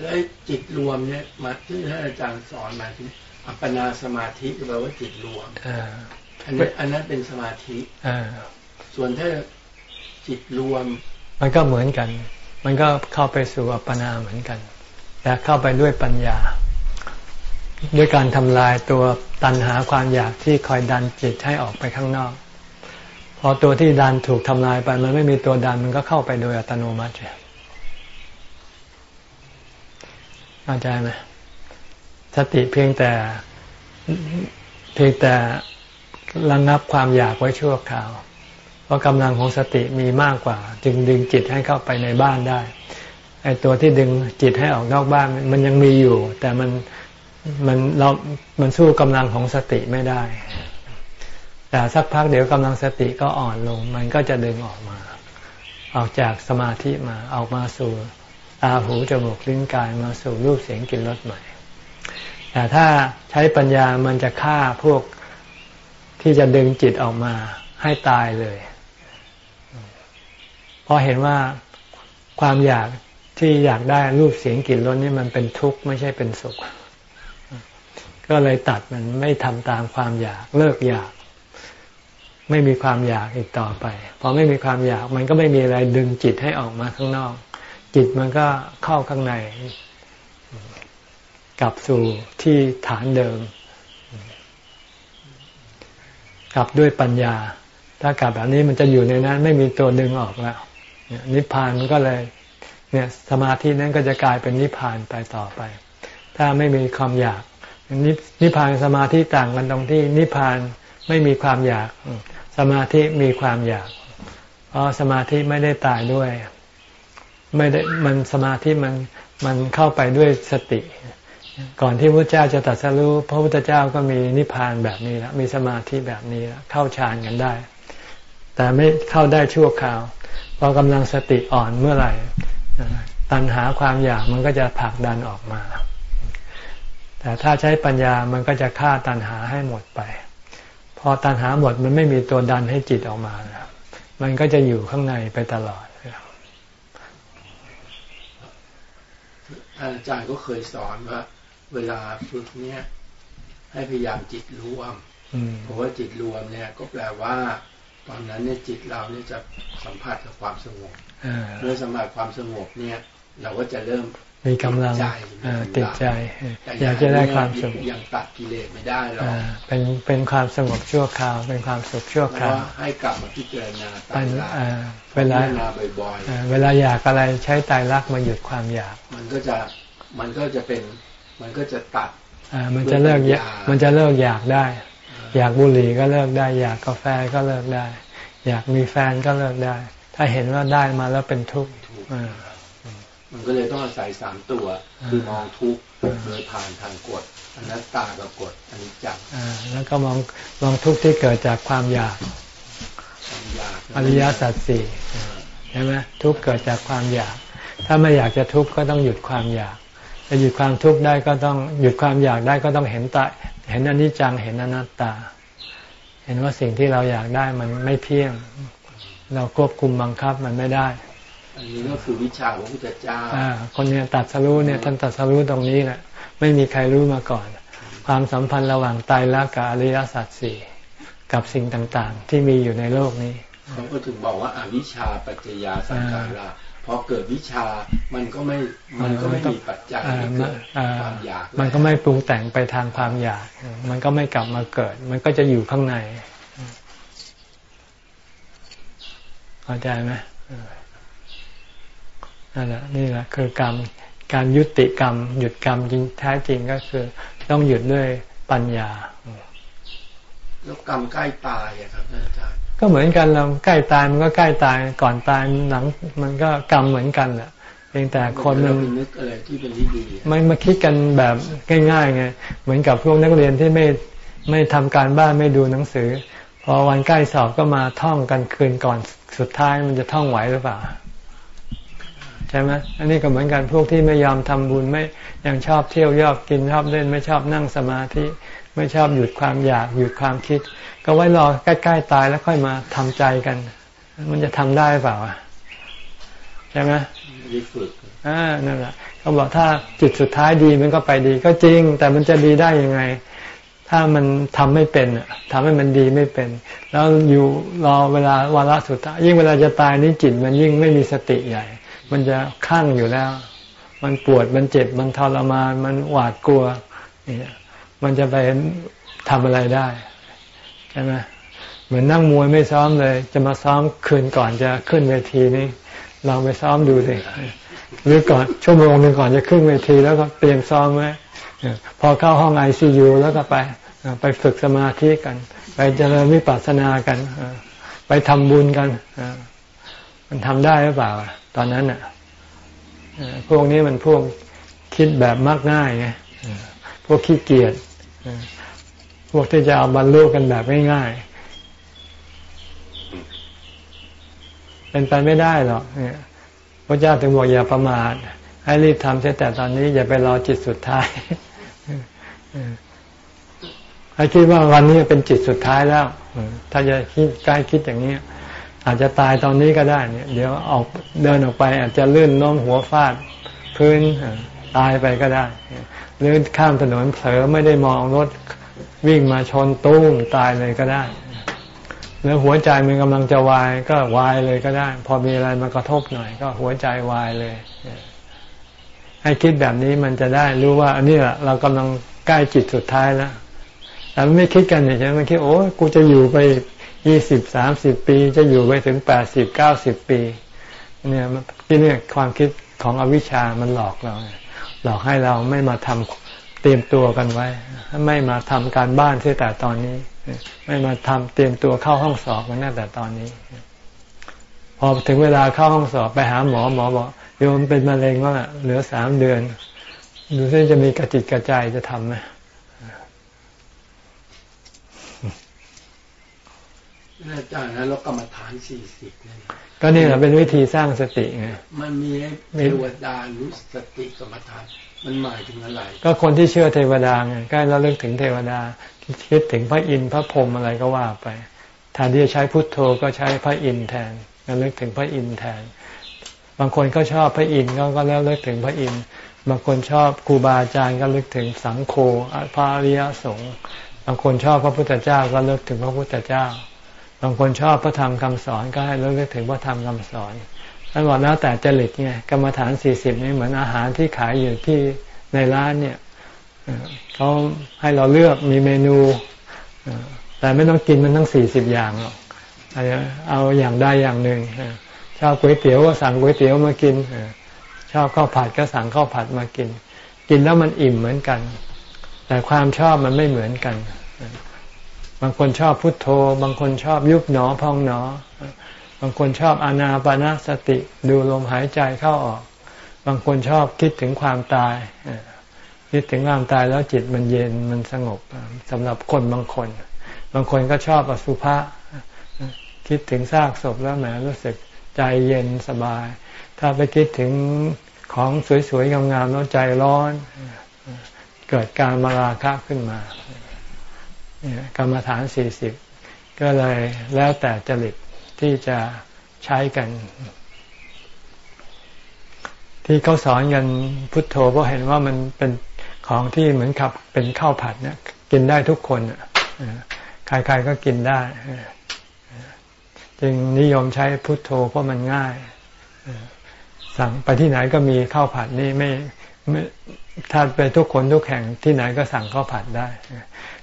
Speaker 2: และจิตรวมเนี่ยมาที่ท่านอาจารย์สอนมาที่อัปปนาสมาธิแปลว่าจิตรวมอันนี้อันนั้นเป็นสมาธิส่วนถ้าจิตรวม
Speaker 1: มันก็เหมือนกัน มันก็เข้าไปสู่อัปปนาเหมือนกัน แต่เข้าไปด้วยปัญญา ด้วยการทำลายตัวตันหาความอยากที่คอยดันจิตให้ออกไปข้างนอก พอตัวที่ดันถูกทำลายไป มันไม่มีตัวดันมันก็เข้าไปโดยอัตโนมัติ เข้าใจไหมสติเพียงแต่เพียงแต่ระงับความอยากไว้ชั่วคราว เพราะกำลังของสติมีมากกว่า จึงดึงจิตให้เข้าไปในบ้านได้ไอตัวที่ดึงจิตให้ออกนอกบ้าน มันยังมีอยู่ แต่มันมันเรามันสู้กำลังของสติไม่ได้ แต่สักพักเดี๋ยวกำลังสติก็อ่อนลง มันก็จะดึงออกมา ออกจากสมาธิมาออกมาสู่ ตาหูจมูกลิ้นกายมาสู่รูปเสียงกลิ่นรสใหม่ แต่ถ้าใช้ปัญญามันจะฆ่าพวกที่จะดึงจิตออกมาให้ตายเลย เพราะเห็นว่าความอยากที่อยากได้รูปเสียงกลิ่นรสนี่มันเป็นทุกข์ไม่ใช่เป็นสุข ก็เลยตัดมันไม่ทำตามความอยากเลิกอยาก ไม่มีความอยากอีกต่อไปพอไม่มีความอยากมันก็ไม่มีอะไรดึงจิตให้ออกมาข้างนอก จิตมันก็เข้าข้างใน กลับสู่ที่ฐานเดิม กลับด้วยปัญญา ถ้ากลับแบบนี้มันจะอยู่ในนั้น ไม่มีตัวดึงออกแล้วนิพพานมันก็เลย เนี่ย สมาธินั้นก็จะกลายเป็นนิพพานไปต่อไป ถ้าไม่มีความอยากนิพพานสมาธิต่างกันตรงที่นิพพานไม่มีความอยาก สมาธิมีความอยาก เพราะสมาธิไม่ได้ตายด้วย ไม่ได้มันสมาธิมันมันเข้าไปด้วยสติ ก่อนที่พระเจ้าจะตัดสรู้พระพุทธเจ้าก็มีนิพพานแบบนี้แล้วมีสมาธิแบบนี้แล้วเข้าฌานกันได้ แต่ไม่เข้าได้ชั่วคราวพอกำลังสติอ่อนเมื่อไหร่ตัณหาความอยากมันก็จะผลักดันออกมา แต่ถ้าใช้ปัญญามันก็จะฆ่าตัณหาให้หมดไป พอตัณหาหมดมันไม่มีตัวดันให้จิตออกมา มันก็จะอยู่ข้างในไปตลอด
Speaker 2: อาจารย์ก็เคยสอนว่า เวลาฝึกเนี่ย ให้พยายามจิตรวมเพราะว่าจิตรวมเนี่ย ก็แปลว่า ตอนนั้นเนี่ยจิตเราเนี่ยจะสัมผัสกับความสงบเมื่อสัมผัสความสงบเนี่ย เราก็จะเริ่ม
Speaker 1: มีกำลังติดใจ อยากจะได้ความสุข
Speaker 2: ยังตัดกิเลสไม่ได้หรอก
Speaker 1: เป็นเป็นความสงบชั่วคราว เป็นความสุขชั่วคราว
Speaker 2: ให้กลับมาพิจารณาตายรัก
Speaker 1: เวลาบ่อยๆเวลาอยากอะไรใช้ตายรักมาหยุดความอยาก
Speaker 2: มันก็จะมันก็จะเป็นมันก็จะตัด
Speaker 1: อ่ามันจะเลิกอยากมันจะเลิกอยากได้ อยากบุหรี่ก็เลิกได้ อยากกาแฟก็เลิกได้ อยากมีแฟนก็เลิกได้ ถ้าเห็นว่าได้มาแล้วเป็นทุกข์
Speaker 2: มันก็เลยต้องอาศัยสามตัว คือมองทุกข์โดยผ่านทางกฎอนัตตากับกฎอนิจจัง
Speaker 1: แล้วก็มองมองทุกข์ที่เกิดจากความอยากอริยสัจสี่ใช่ไหมทุกข์เกิดจากความอยาก ถ้าไม่อยากจะทุกข์ก็ต้องหยุดความอยากจะหยุดความทุกข์ได้ก็ต้องหยุดความอยากได้ก็ต้องเห็นตาเห็นอนิจจังเห็นอนัตตา เห็นว่าสิ่งที่เราอยากได้มันไม่เที่ยง เราควบคุมบังคับมันไม่ได้
Speaker 2: อันนี้ก็คือวิชาของพระเจ้า
Speaker 1: คนเนี้ยตัดสรู้เนี่ยท่านตัดสรู้ตรงนี้แหละไม่มีใครรู้มาก่อน ความสัมพันธ์ระหว่างตายละกับอริยสัจสี่กับสิ่งต่างๆ ที่มีอยู่ในโลกนี้
Speaker 2: เขาก็ถึงบอกว่าอาวิชาปัจจยาสังขาราพอเกิดวิชามันก็ไม่มันก็ไม่มีปัจจัยเกิดความอยาก
Speaker 1: มันก็ไม่ปรุงแต่งไปทางความอยาก มันก็ไม่กลับมาเกิด มันก็จะอยู่ข้างในเข้าใจไหม นั่นแหละนี่แหละคือกรรมการยุติกรรม หยุดกรรมจริงแท้จริงก็คือ ต้องหยุดด้วยปัญญา
Speaker 2: แล้วกรรมใกล้ตายอะครับอาจารย์
Speaker 1: ก็เหมือนกันเราใกล้ตายมันก็ใกล้ตายก่อนตายหลัง มันก็กรรมเหมือนกันแหละเพียงแต่คนมัน
Speaker 2: นึกอะไรที่เป็นที่ดี
Speaker 1: ไม่มาคิดกันแบบง่ายๆไงเหมือนกับพวกนักเรียนที่ไม่ไม่ทำการบ้านไม่ดูหนังสือ พอวันใกล้สอบก็มาท่องกันคืนก่อนสุดท้ายมันจะท่องไหวหรือเปล่า ใช่ไหมอันนี้ก็เหมือนกันพวกที่ไม่ยอมทำบุญไม่ยังชอบเที่ยวยอบกินชอบเล่นไม่ชอบนั่งสมาธิไม่ชอบหยุดความอยากหยุดความคิด ก็ไว้รอใกล้ๆตายแล้วค่อยมาทำใจกัน มันจะทำได้เปล่าใช่ไหม
Speaker 2: ฝึก
Speaker 1: อ่านั่นแหละเขาบอกถ้าจิตสุดท้ายดีมันก็ไปดี ก็จริง แต่มันจะดีได้ยังไง ถ้ามันทำไม่เป็นทำให้มันดีไม่เป็น แล้วอยู่รอเวลาวาระสุดท้ายยิ่งเวลาจะตายนี่จิตมันยิ่งไม่มีสติใหญ่ มันจะข้างอยู่แล้ว มันปวดมันเจ็บมันทรมานมันหวาดกลัวเนี่ยมันจะไปทำอะไรได้ใช่ไหมเหมือนนั่งมวยไม่ซ้อมเลย จะมาซ้อมคืนก่อนจะขึ้นเวทีนี้ลองไปซ้อมดูสิหรือก่อนชั่วโมงหนึ่งก่อนจะขึ้นเวทีแล้วก็เตรียมซ้อมไว้พอเข้าห้องไอซียูแล้วก็ไปไปฝึกสมาธิกัน ไปเจริญวิปัสสนากัน ไปทำบุญกันมันทำได้หรือเปล่า ตอนนั้นอะพวกนี้มันพวกคิดแบบมากง่ายไงพวกขี้เกียจพวกที่จะเอาบรรลุกันแบบง่ายๆเป็นไปไม่ได้หรอกพระเจ้าถึงบอกอย่าประมาทให้รีบทำแต่ตอนนี้อย่าไปรอจิตสุดท้ายให้คิดว่าวันนี้เป็นจิตสุดท้ายแล้ว ถ้าจะคิดใกล้คิดอย่างนี้ อาจจะตายตอนนี้ก็ได้เนี่ย เดี๋ยวออกเดินออกไป อาจจะลื่นน้มหัวฟาดพื้นตายไปก็ได้ หรือข้ามถนนเผลอไม่ได้มองรถวิ่งมาชนตู้มตายเลยก็ได้แล้วหัวใจมันกำลังจะวายก็วายเลยก็ได้ พอมีอะไรมากระทบหน่อย ก็หัวใจวายเลย ให้คิดแบบนี้มันจะได้รู้ว่า อันนี้แหละเรากำลังใกล้จิตสุดท้ายแล้วแต่ไม่คิดกันอย่างนี้มันคิดโอ้กูจะอยู่ไป ยี่สิบสามสิบปีจะอยู่ไปถึงแปดสิบเก้าสิบปี เนี่ยที่เนี่ยความคิดของอวิชามันหลอกเรา หลอกให้เราไม่มาทำเตรียมตัวกันไว้ ไม่มาทำการบ้านที่แต่ตอนนี้ ไม่มาทำเตรียมตัวเข้าห้องสอบกันตั้งแต่ตอนนี้ พอถึงเวลาเข้าห้องสอบไปหาหมอหมอบอกโยมเป็นมะเร็งว่าเหลือสามเดือน ดูซิจะมีกระจิตกระใจจะทำไหม
Speaker 2: อาจารย์แล้วเรากรรมฐานสี่สิบเนี่ย
Speaker 1: ก็นี่แหละเป็นวิธีสร้างสติไง
Speaker 2: มันมีเทวดารู้สติกรรมฐาน มันหมายถึงอะไร
Speaker 1: ก็คนที่เชื่อเทวดาไงก็เราเลิกถึงเทวดา คิดถึงพระอินทร์พระพรหมอะไรก็ว่าไปแทนที่จะใช้พุทโธก็ใช้พระอินทร์แทนเราเลิกถึงพระอินทร์แทน บางคนก็ชอบพระอินทร์ก็ก็แล้วเลิกถึงพระอินทร์บางคนชอบครูบาอาจารย์ก็เลิกถึงสังโฆพระอริยสงฆ์บางคนชอบพระพุทธเจ้าก็เลิกถึงพระพุทธเจ้า บางคนชอบพระธรรมคำสอนก็ให้เราเลือกถึงพระธรรมคำสอนท่านบอกแล้วแต่จริตไงกรรมฐานสี่สิบนี่เหมือนอาหารที่ขายอยู่ที่ในร้านเนี่ยเขาให้เราเลือกมีเมนูแต่ไม่ต้องกินมันทั้งสี่สิบอย่างหรอกเอาอย่างใดอย่างหนึ่งชอบก๋วยเตี๋ยวก็สั่งก๋วยเตี๋ยวมากินชอบข้าวผัดก็สั่งข้าวผัดมากิน กินแล้วมันอิ่มเหมือนกัน แต่ความชอบมันไม่เหมือนกัน บางคนชอบพุทโธ บางคนชอบยุบหนอพองหนอ บางคนชอบอานาปานาสติดูลมหายใจเข้าออก บางคนชอบคิดถึงความตายคิดถึงความตายแล้วจิตมันเย็นมันสงบสำหรับคนบางคน บางคนก็ชอบอสุภะคิดถึงซากศพแล้วแหมรู้สึกใจเย็นสบาย ถ้าไปคิดถึงของสวยๆงามๆแล้วใจร้อน เกิดการมาราคะขึ้นมา กรรมฐานสี่สิบก็เลยแล้วแต่จริตที่จะใช้กัน ที่เขาสอนกันพุทโธเพราะเห็นว่ามันเป็นของที่เหมือนกับเป็นข้าวผัดเนี่ยกินได้ทุกคนใครๆก็กินได้จึงนิยมใช้พุทโธเพราะมันง่ายสั่งไปที่ไหนก็มีข้าวผัดนี่ไม่ไม่ถ้าไปทุกคนทุกแห่งที่ไหนก็สั่งข้าวผัดได้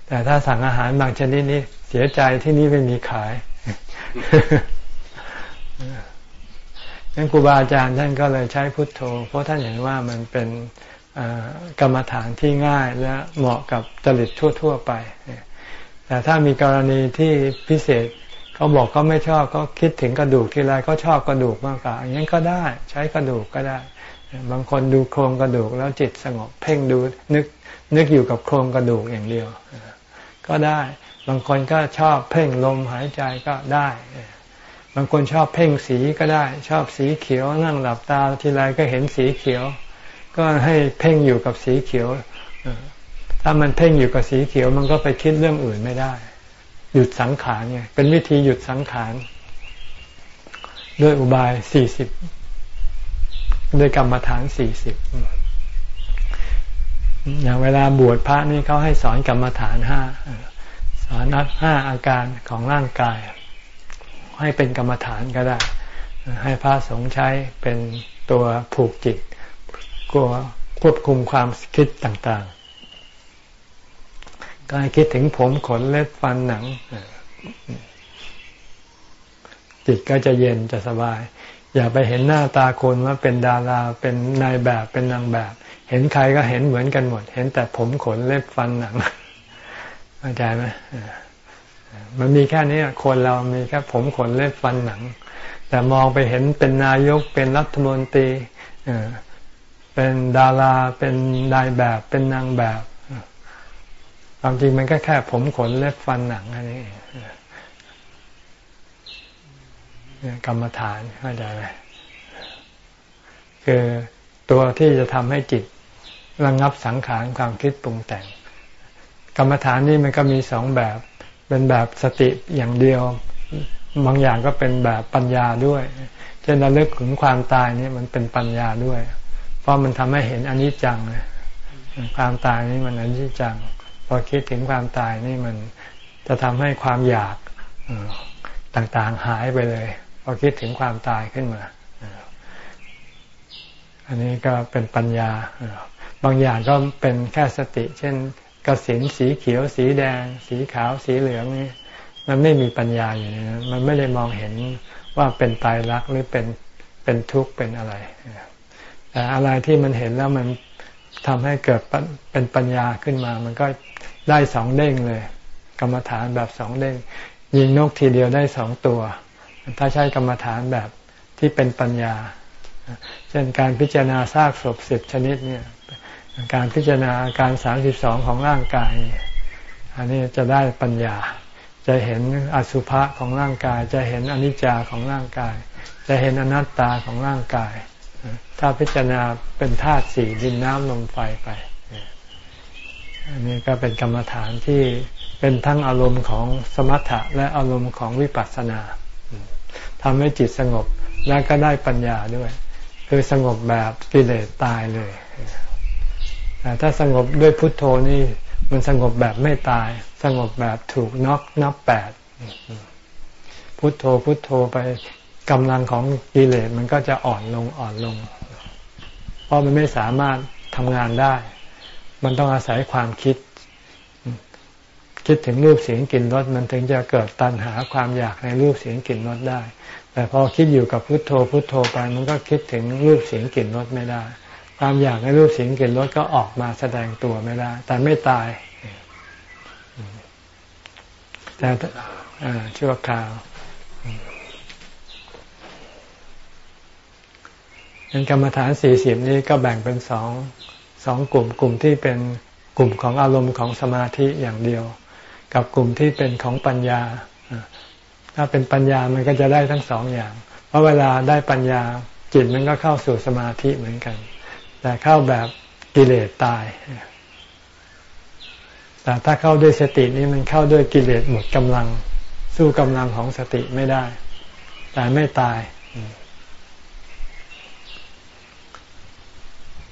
Speaker 1: แต่ถ้าสั่งอาหารบางชนิดนี่เสียใจที่นี่ไม่มีขายนั้นครูบาอาจารย์ท่านก็เลยใช้พุทโธ เพราะท่านเห็นว่ามันเป็นกรรมฐานที่ง่ายและเหมาะกับจริตทั่ว ๆ ไป แต่ถ้ามีกรณีที่พิเศษเขาบอกเขาไม่ชอบก็คิดถึงกระดูกทีไรก็ชอบกระดูกมากกว่าอย่างนี้นก็ได้ใช้กระดูกก็ได้ บางคนดูโครงกระดูกแล้วจิตสงบ เพ่งดูนึกนึกอยู่กับโครงกระดูกอย่างเดียว ก็ได้ บางคนก็ชอบเพ่งลมหายใจก็ได้ บางคนชอบเพ่งสีก็ได้ ชอบสีเขียวนั่งหลับตาทีไรก็เห็นสีเขียว ก็ให้เพ่งอยู่กับสีเขียว ถ้ามันเพ่งอยู่กับสีเขียวมันก็ไปคิดเรื่องอื่นไม่ได้ หยุดสังขารเนี่ยเป็นวิธีหยุดสังขารด้วยอุบายสี่สิบด้วยกรรมฐานสี่สิบ อย่างเวลาบวชพระนี่เขาให้สอนกรรมฐานห้าสอนนัดห้าอาการของร่างกาย ให้เป็นกรรมฐานก็ได้ ให้พระสงฆ์ใช้เป็นตัวผูกจิตกลัวควบคุมความคิดต่างๆ ก็ให้คิดถึงผมขนเล็บฟันหนัง จิตก็จะเย็นจะสบาย อย่าไปเห็นหน้าตาคนว่าเป็นดาราเป็นนายแบบเป็นนางแบบ เห็นใครก็เห็นเหมือนกันหมด เห็นแต่ผมขนเล็บฟันหนังเข้าใจไหมมันมีแค่นี้คนเรามีแค่ผมขนเล็บฟันหนัง แต่มองไปเห็นเป็นนายกเป็นรัฐมนตรีเป็นดาราเป็นนายแบบเป็นนางแบบความจริงมันก็แค่ผมขนเล็บฟันหนังอันนี้ กรรมฐานเข้าใจไหมคือตัวที่จะทำให้จิตระงับสังขารความคิดปรุงแต่ง กรรมฐานนี่มันก็มีสองแบบ เป็นแบบสติอย่างเดียว บางอย่างก็เป็นแบบปัญญาด้วย เช่นระลึกถึงความตายนี่มันเป็นปัญญาด้วย เพราะมันทำให้เห็นอนิจจังความตายนี่มันอนิจจังพอคิดถึงความตายนี่มันจะทำให้ความอยากต่างๆหายไปเลย พอคิดถึงความตายขึ้นมา อันนี้ก็เป็นปัญญา บางอย่างก็เป็นแค่สติ เช่นกสินสีเขียว สีแดง สีขาว สีเหลืองนี่มันไม่มีปัญญาอยู่นนั้นมันไม่ได้มองเห็นว่าเป็นตายรักหรือเป็นเป็นทุกข์เป็นอะไร แต่อะไรที่มันเห็นแล้วมันทำให้เกิดเป็นปัญญาขึ้นมา มันก็ได้สองเด้งเลย กรรมฐานแบบสองเด้ง ยิงนกทีเดียวได้สองตัว ถ้าใช้กรรมฐานแบบที่เป็นปัญญา เช่นการพิจารณาซากศพสิบชนิดเนี่ย การพิจารณาการสามสิบสองของร่างกาย อันนี้จะได้ปัญญา จะเห็นอสุภะของร่างกาย จะเห็นอนิจจาของร่างกาย จะเห็นอนัตตาของร่างกาย ถ้าพิจารณาเป็นธาตุสี่ดินน้ำลมไฟไป อันนี้ก็เป็นกรรมฐานที่เป็นทั้งอารมณ์ของสมถะและอารมณ์ของวิปัสสนา ทำให้จิตสงบและก็ได้ปัญญาด้วย คือสงบแบบกิเลสตายเลยแต่ถ้าสงบด้วยพุทโธนี่มันสงบแบบไม่ตาย สงบแบบถูกน็อกนับแปดพุทโธพุทโธไปกำลังของกิเลสมันก็จะอ่อนลงอ่อนลง เพราะมันไม่สามารถทำงานได้ มันต้องอาศัยความคิด คิดถึงรูปเสียงกลิ่นรสมันถึงจะเกิดตัณหาความอยากในรูปเสียงกลิ่นรสได้ แต่พอคิดอยู่กับพุทโธพุทโธไป มันก็คิดถึงรูปเสียงกลิ่นรสไม่ได้ ความอยากในรูปเสียงกลิ่นรสก็ออกมาแสดงตัวไม่ได้ แต่ไม่ตาย แต่ชั่วคราวเป็นกรรมฐานสี่สิบนี้ก็แบ่งเป็นสองสองกลุ่มกลุ่มที่เป็นกลุ่มของอารมณ์ของสมาธิอย่างเดียว กับกลุ่มที่เป็นของปัญญา ถ้าเป็นปัญญามันก็จะได้ทั้งสองอย่าง เพราะเวลาได้ปัญญาจิตมันก็เข้าสู่สมาธิเหมือนกัน แต่เข้าแบบกิเลสตาย แต่ถ้าเข้าด้วยสตินี่มันเข้าด้วยกิเลสหมดกำลัง สู้กำลังของสติไม่ได้ แต่ไม่ตาย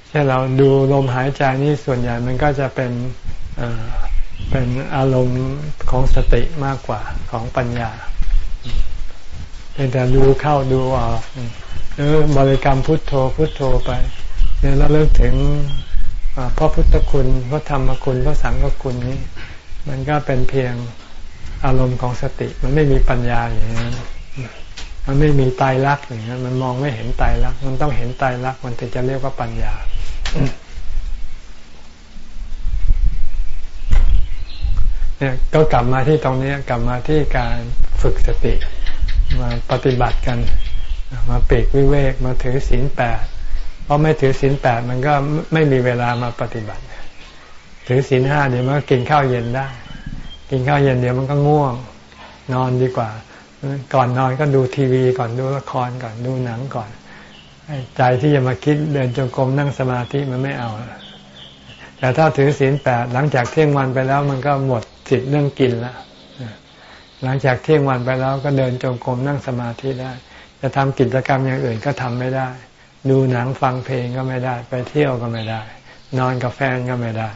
Speaker 1: แค่เราดูลมหายใจนี่ส่วนใหญ่มันก็จะเป็นเป็นอารมณ์ของสติมากกว่าของปัญญา เป็นแต่ดูเข้าดูออกหรือบริกรรมพุทโธพุทโธไปเนี่ยเราเลิกถึงพระพุทธคุณพระธรรมคุณพระสังฆคุณนี้ มันก็เป็นเพียงอารมณ์ของสติ มันไม่มีปัญญาอย่างนั้นมันไม่มีตายรักอย่างนั้นมันมองไม่เห็นตายรัก มันต้องเห็นตายรัก มันถึงจะเรียกว่าปัญญาเนี่ยก็กลับมาที่ตรงนี้กลับมาที่การฝึกสติ มาปฏิบัติกัน มาเปกวิเวกมาถือศีลแปดเพราะไม่ถือศีลแปดมันก็ไม่มีเวลามาปฏิบัติ ถือศีลห้าเดี๋ยวมันก็กินข้าวเย็นได้ กินข้าวเย็นเดี๋ยวมันก็ง่วง นอนดีกว่า ก่อนนอนก็ดูทีวีก่อนดูละครก่อนดูหนังก่อนใจที่จะมาคิดเดินจงกรมนั่งสมาธิมันไม่เอา แต่ถ้าถือศีลแปดหลังจากเที่ยงวันไปแล้วมันก็หมดสิทธิ์เรื่องกินแล้ว หลังจากเที่ยงวันไปแล้วก็เดินจงกรมนั่งสมาธิได้ จะทำกิจกรรมอย่างอื่นก็ทำไม่ได้ ดูหนังฟังเพลงก็ไม่ได้ ไปเที่ยวก็ไม่ได้ นอนกับแฟนก็ไม่ได้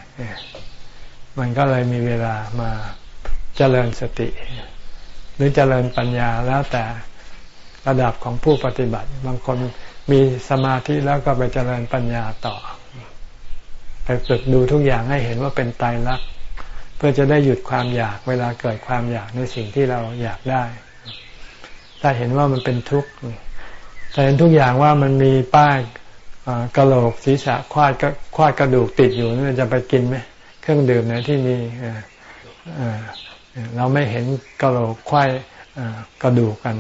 Speaker 1: มันก็เลยมีเวลามาเจริญสติ หรือเจริญปัญญาแล้วแต่ระดับของผู้ปฏิบัติ บางคนมีสมาธิแล้วก็ไปเจริญปัญญาต่อ ไปฝึกดูทุกอย่างให้เห็นว่าเป็นไตรลักษ เพื่อจะได้หยุดความอยากเวลาเกิดความอยากในสิ่งที่เราอยากได้ ถ้าเห็นว่ามันเป็นทุกข์แต่เห็นทุกอย่างว่ามันมีป้ายกระโหลกศีรษะควาดควาดกระดูกติดอยู่นี่จะไปกินไหมเครื่องดื่มไหนที่มีเราไม่เห็นกระโหลกควายกระดูกกัน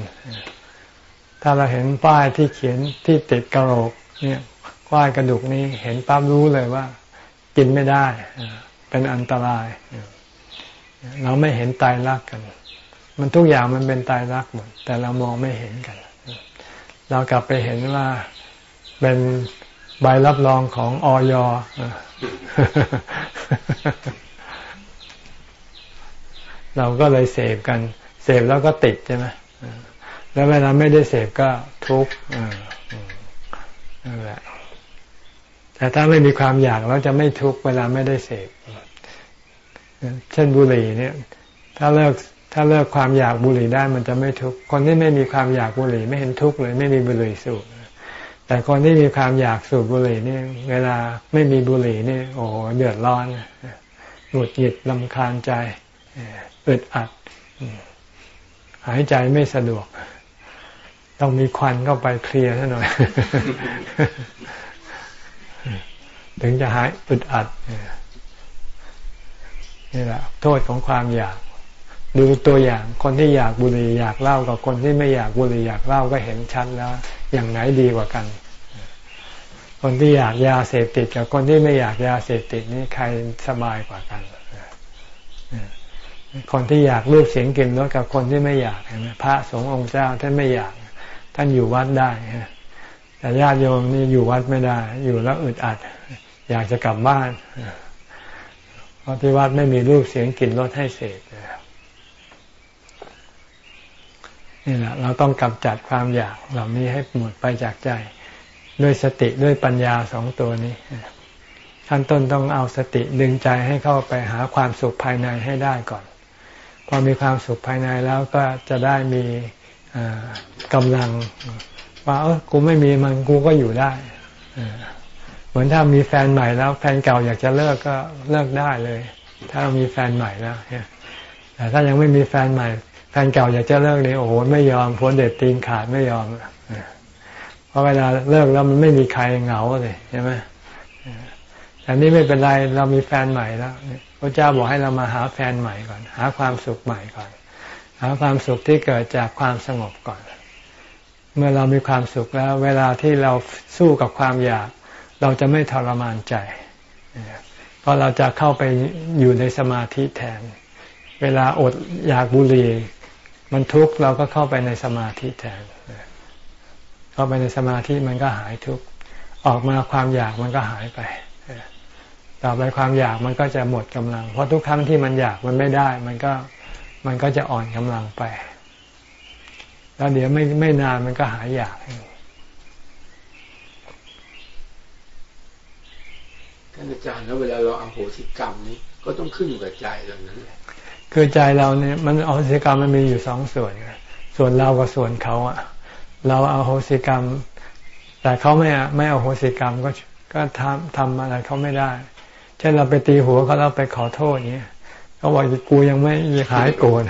Speaker 1: ถ้าเราเห็นป้ายที่เขียนที่ติดกระโหลกเนี่ยควายกระดูกนี้เห็นปั๊บรู้เลยว่า กินไม่ได้ เป็นอันตราย เราไม่เห็นตายรักกัน มันทุกอย่างมันเป็นตายรักหมด แต่เรามองไม่เห็นกัน เรากลับไปเห็นว่าเป็นใบรับรองของออยเราก็เลยเสพกัน เสพแล้วก็ติดใช่ไหมแล้วเวลาไม่ได้เสพก็ทุกข์นั่นแหละ แต่ถ้าไม่มีความอยากเราจะไม่ทุกข์เวลาไม่ได้เสพเช่นบุหรี่เนี่ย ถ้าเลิกถ้าเลิกความอยากบุหรี่ได้มันจะไม่ทุกข์คนที่ไม่มีความอยากบุหรี่ไม่เห็นทุกข์เลย ไม่มีบุหรี่สูบแต่คนที่มีความอยากสูบบุหรี่นี่เวลาไม่มีบุหรี่นี่โอ้เดือดร้อนหงุดหงิดลำคาญใจอึดอัด หายใจไม่สะดวก ต้องมีควันเข้าไปเคลียร์ซะหน่อย ถึงจะหายอึดอัดนี่แหละ โทษของความอยาก ดูตัวอย่างคนที่อยากบุหรี่อยากเล่ากับคนที่ไม่อยากบุหรี่อยากเล่าก็เห็นชัดแล้ว อย่างไหนดีกว่ากัน คนที่อยากยาเสพติด กับคนที่ไม่อยากยาเสพติดนี่ใครสบายกว่ากันคนที่อยากรูปเสียงกลิ่นรสกับคนที่ไม่อยากเห็นไหมพระสงฆ์องค์เจ้าท่านไม่อยาก ท่านอยู่วัดได้แต่ญาติโยมนี่อยู่วัดไม่ได้ อยู่แล้วอึดอัด อยากจะกลับบ้านเพราะที่วัดไม่มีรูปเสียงกลิ่นรสให้เสพนี่แหละเราต้องกำจัดความอยากเหล่านี้ให้หมดไปจากใจ ด้วยสติด้วยปัญญาสองตัวนี้ขั้นต้นต้องเอาสติดึงใจให้เข้าไปหาความสุขภายในให้ได้ก่อน พอมีความสุขภายในแล้วก็จะได้มีกำลังว่าเออกูไม่มีมันกูก็อยู่ได้ มือนถ้ามีแฟนใหม่แล้ว แฟนเก่าอยากจะเลิกก็เลิกได้เลย ถ้ามีแฟนใหม่แล้วแต่ถ้ายังไม่มีแฟนใหม่ แฟนเก่าอยากจะเลิกนี่โอ้โหไม่ยอมพ้นเด็ดตีนขาดไม่ยอมเพราะเวลาเลิกแล้วมันไม่มีใครเหงาเลยใช่ไหมแต่นี่ไม่เป็นไรเรามีแฟนใหม่แล้วพระเจ้าบอกให้เรามาหาแฟนใหม่ก่อน หาความสุขใหม่ก่อน หาความสุขที่เกิดจากความสงบก่อน เมื่อเรามีความสุขแล้ว เวลาที่เราสู้กับความอยาก เราจะไม่ทรมานใจ เพราะเราจะเข้าไปอยู่ในสมาธิแทน เวลาอดอยากบุหรี่มันทุกข์เราก็เข้าไปในสมาธิแทน เข้าไปในสมาธิมันก็หายทุกข์ ออกมาความอยากมันก็หายไป ต่อไปความอยากมันก็จะหมดกำลัง เพราะทุกครั้งที่มันอยากมันไม่ได้ มันก็มันก็จะอ่อนกำลังไป แล้วเดี๋ยวไม่ไม่นานมันก็หายอยาก
Speaker 2: ท่านอาจารย์แล้วเวลาเราเอาโหสิกรรมนี้ก็ต้องขึ้นอยู่กับใจเรานั้นแหละ
Speaker 1: คือใจเราเนี่ยมันอโหสิกรรมมันมีอยู่สองส่วนส่วนเรากับส่วนเขาอะเราเอาโหสิกรรม แต่เขาไม่ไม่เอาโหสิกรรมก็ก็ทำทำอะไรเขาไม่ได้เช่นเราไปตีหัวเขาเราไปขอโทษเนี้ยเขาบอกกูยังไม่หายโกรธ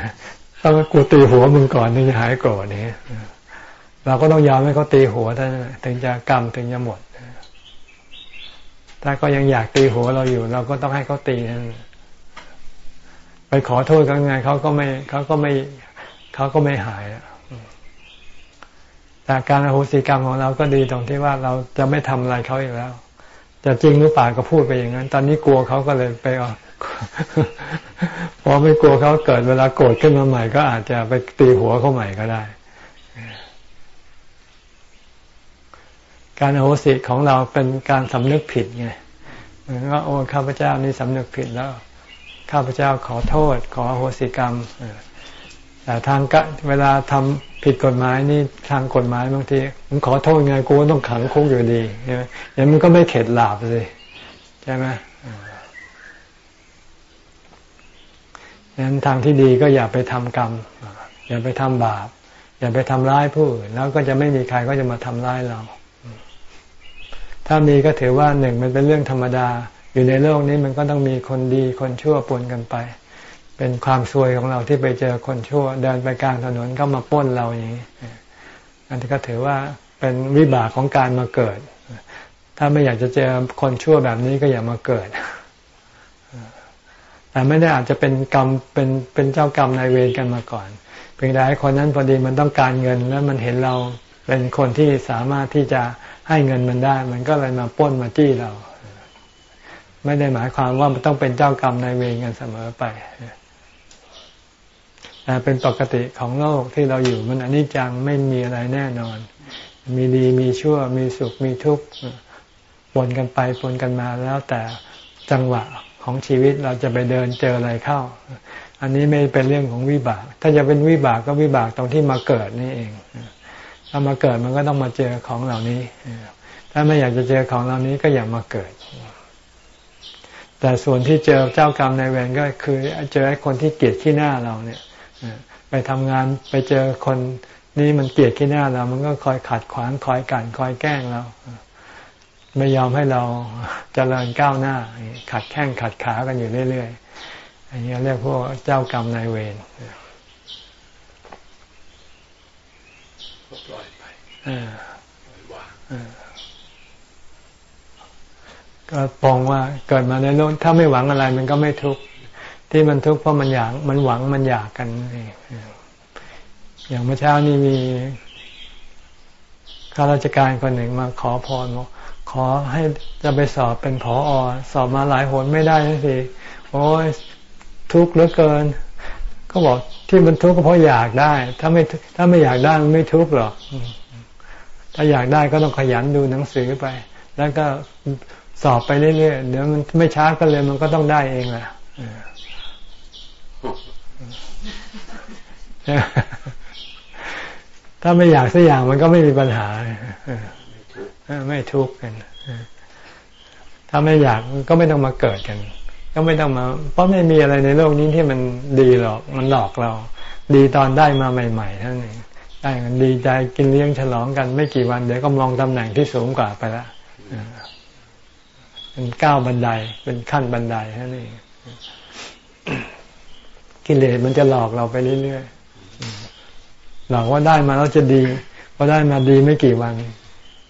Speaker 1: ต้องกูตีหัวมึงก่อนถึงจะหายโกรธนี้เราก็ต้องยอมให้เขาตีหัวท่านถึงจะกรรมถึงจะหมด ถ้าก็ยังอยากตีหัวเราอยู่ เราก็ต้องให้เขาตีนั่นไปขอโทษกันไงเขาก็ไม่เขาก็ไม่เขาก็ไม่หายแต่การอโหสิกรรมของเราก็ดีตรงที่ว่าเราจะไม่ทำอะไรเขาอีกแล้ว จะจริงหรือเปล่าก็พูดไปอย่างนั้น ตอนนี้กลัวเขาก็เลยไปอพอไม่กลัวเขาเกิดเวลาโกรธขึ้นมาใหม่ ก็อาจจะไปตีหัวเขาใหม่ก็ได้ การอโหสิของเราเป็นการสำนึกผิดไงเหมือนว่าโอ้ข้าพเจ้านี่สำนึกผิดแล้วข้าพเจ้าขอโทษ ขออโหสิกรรมแต่ทางกะเวลาทำผิดกฎหมายนี่ทางกฎหมายบางทีมันขอโทษไงกูต้องขังคุกอยู่ดีใช่ไหมอย่างมันก็ไม่เข็ดหลาบเลยใช่ไหมนั้นทางที่ดีก็อย่าไปทำกรรม อย่าไปทำบาป อย่าไปทำร้ายผู้อื่นแล้วก็จะไม่มีใครก็จะมาทำร้ายเรา ถ้ามีก็ถือว่าหนึ่งมันเป็นเรื่องธรรมดา อยู่ในโลกนี้มันก็ต้องมีคนดีคนชั่วปนกันไป เป็นความซวยของเราที่ไปเจอคนชั่ว เดินไปกลางถนนก็มาป้นเราอย่างนี้อันนี้ก็ถือว่าเป็นวิบากของการมาเกิด ถ้าไม่อยากจะเจอคนชั่วแบบนี้ก็อย่ามาเกิดแต่ไม่ได้อาจจะเป็นกรรมเป็นเป็นเจ้ากรรมนายเวรกันมาก่อน เพียงแต่คนนั้นพอดีมันต้องการเงินแล้วมันเห็นเราเป็นคนที่สามารถที่จะ ให้เงินมันได้ มันก็เลยมาป้นมาจี้เรา ไม่ได้หมายความว่ามันต้องเป็นเจ้ากรรมนายเวรกันเสมอไปเป็นปกติของโลกที่เราอยู่มันอนิจจังไม่มีอะไรแน่นอน มีดีมีชั่ว มีสุขมีทุกข์ปนกันไปปนกันมาแล้วแต่จังหวะของชีวิตเราจะไปเดินเจออะไรเข้า อันนี้ไม่เป็นเรื่องของวิบาก ถ้าจะเป็นวิบากก็วิบากตรงที่มาเกิดนี่เอง ถ้ามาเกิดมันก็ต้องมาเจอของเหล่านี้ ถ้าไม่อยากจะเจอของเหล่านี้ก็อย่ามาเกิด แต่ส่วนที่เจอเจ้ากรรมในเวรก็คือเจอไอ้คนที่เกลียดขี้หน้าเราเนี่ยไปทำงานไปเจอคนนี่มันเกลียดขี้หน้าเรา มันก็คอยขัดขวางคอยกันคอยแกล้งเรา ไม่ยอมให้เราเจริญก้าวหน้า ขัดแข้งขัดขากันอยู่เรื่อยๆอันนี้เรียกพวกเจ้ากรรมนายเวร
Speaker 2: ปล่อยไป
Speaker 1: ก็ปองว่าเกิดมาในโลกถ้าไม่หวังอะไร มันก็ไม่ทุกข์ที่มันทุกข์เพราะมันอยาก มันหวังมันอยากกันอย่างเมื่อเช้านี้มีข้าราชการคนหนึ่งมาขอพรบอกขอให้จะไปสอบเป็นผออสอบมาหลายหนไม่ได้สิโอ้ยทุกข์เหลือเกิน ก็บอกที่มันทุกข์ก็เพราะอยากได้ ถ้าไม่ถ้าไม่อยากได้มันไม่ทุกข์หรอก ถ้าอยากได้ก็ต้องขยันดูหนังสือไป แล้วก็สอบไปเรื่อยๆเดี๋ยวมันไม่ช้าก็เลยมันก็ต้องได้เองแหละถ้าไม่อยากสักอย่างมันก็ไม่มีปัญหาไม่ทุกข์กันถ้าไม่อยากก็ไม่ต้องมาเกิดกัน ก็ไม่ต้องมา เพราะไม่มีอะไรในโลกนี้ที่มันดีหรอก มันหลอกเรา ดีตอนได้มาใหม่ๆเท่านั้นเอง ได้กันดีใจกินเลี้ยงฉลองกันไม่กี่วัน เดี๋ยวก็มองตำแหน่งที่สูงกว่าไปละเป็นก้าวบันไดเป็นขั้นบันไดเท่นั้นเองกิเลสมันจะหลอกเราไปเรื่อยๆหลอกว่าได้มาแล้วจะดีพอได้มาดีไม่กี่วัน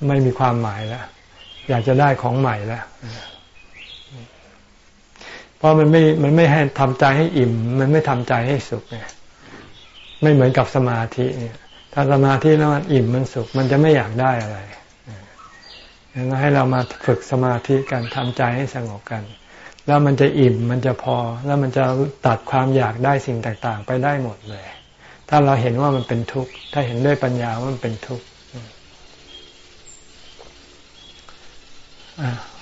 Speaker 1: ไม่มีความหมายแล้วอยากจะได้ของใหม่แล้วเพราะมันไม่ มันไม่ให้ทำใจให้อิ่ม มันไม่ทำใจให้สุขเนี่ยไม่เหมือนกับสมาธิเนี่ย ถ้าสมาธิแล้วมันอิ่มมันสุข มันจะไม่อยากได้อะไรดังนั้นให้เรามาฝึกสมาธิกันทำใจให้สงบกัน แล้วมันจะอิ่มมันจะพอ แล้วมันจะตัดความอยากได้สิ่งต่างๆ ไปได้หมดเลย ถ้าเราเห็นว่ามันเป็นทุกข์ถ้าเห็นด้วยปัญญาว่ามันเป็นทุกข์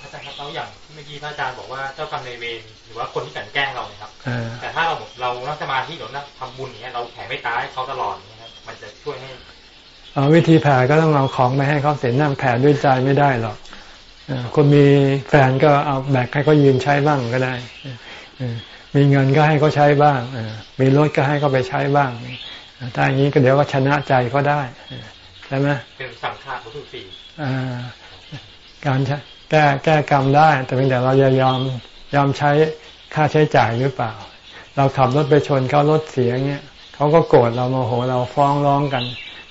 Speaker 3: อาจารย์ครับเราอย่างที่เมื่อกี้พระอาจารย์บอกว่าเจ้ากรรมในเวรหรือว่าคนที่กันแกล้งเราเนี่ยครับแต่ถ้าเราเรานั่งสมาธิหรือนั่งทำบุญอย่างเงี้ยเราแผ่ไม่ตายเขาตลอดอย่างเงี้ยมัน จะช่วยให้
Speaker 1: เอาวิธีแผ่ก็ต้องเอาของไปให้เขาเสียนั่งแผ่ด้วยใจไม่ได้หรอกคนมีแฟนก็เอาแบกให้เขายืนใช้บ้างก็ได้มีเงินก็ให้เขาใช้บ้างมีรถก็ให้เขาไปใช้บ้างถ้าอย่างนี้ก็เดี๋ยวก็ชนะใจเขาได้ใช่ไหม
Speaker 3: เป็นสังฆารุทุสี่
Speaker 1: การแก้แก้กรรมได้ แต่เพียงแต่เราจะยอมยอมใช้ค่าใช้จ่ายหรือเปล่า เราขับรถไปชนเขารถเสียเงี้ย เขาก็โกรธเราโมโหเราฟ้องร้องกัน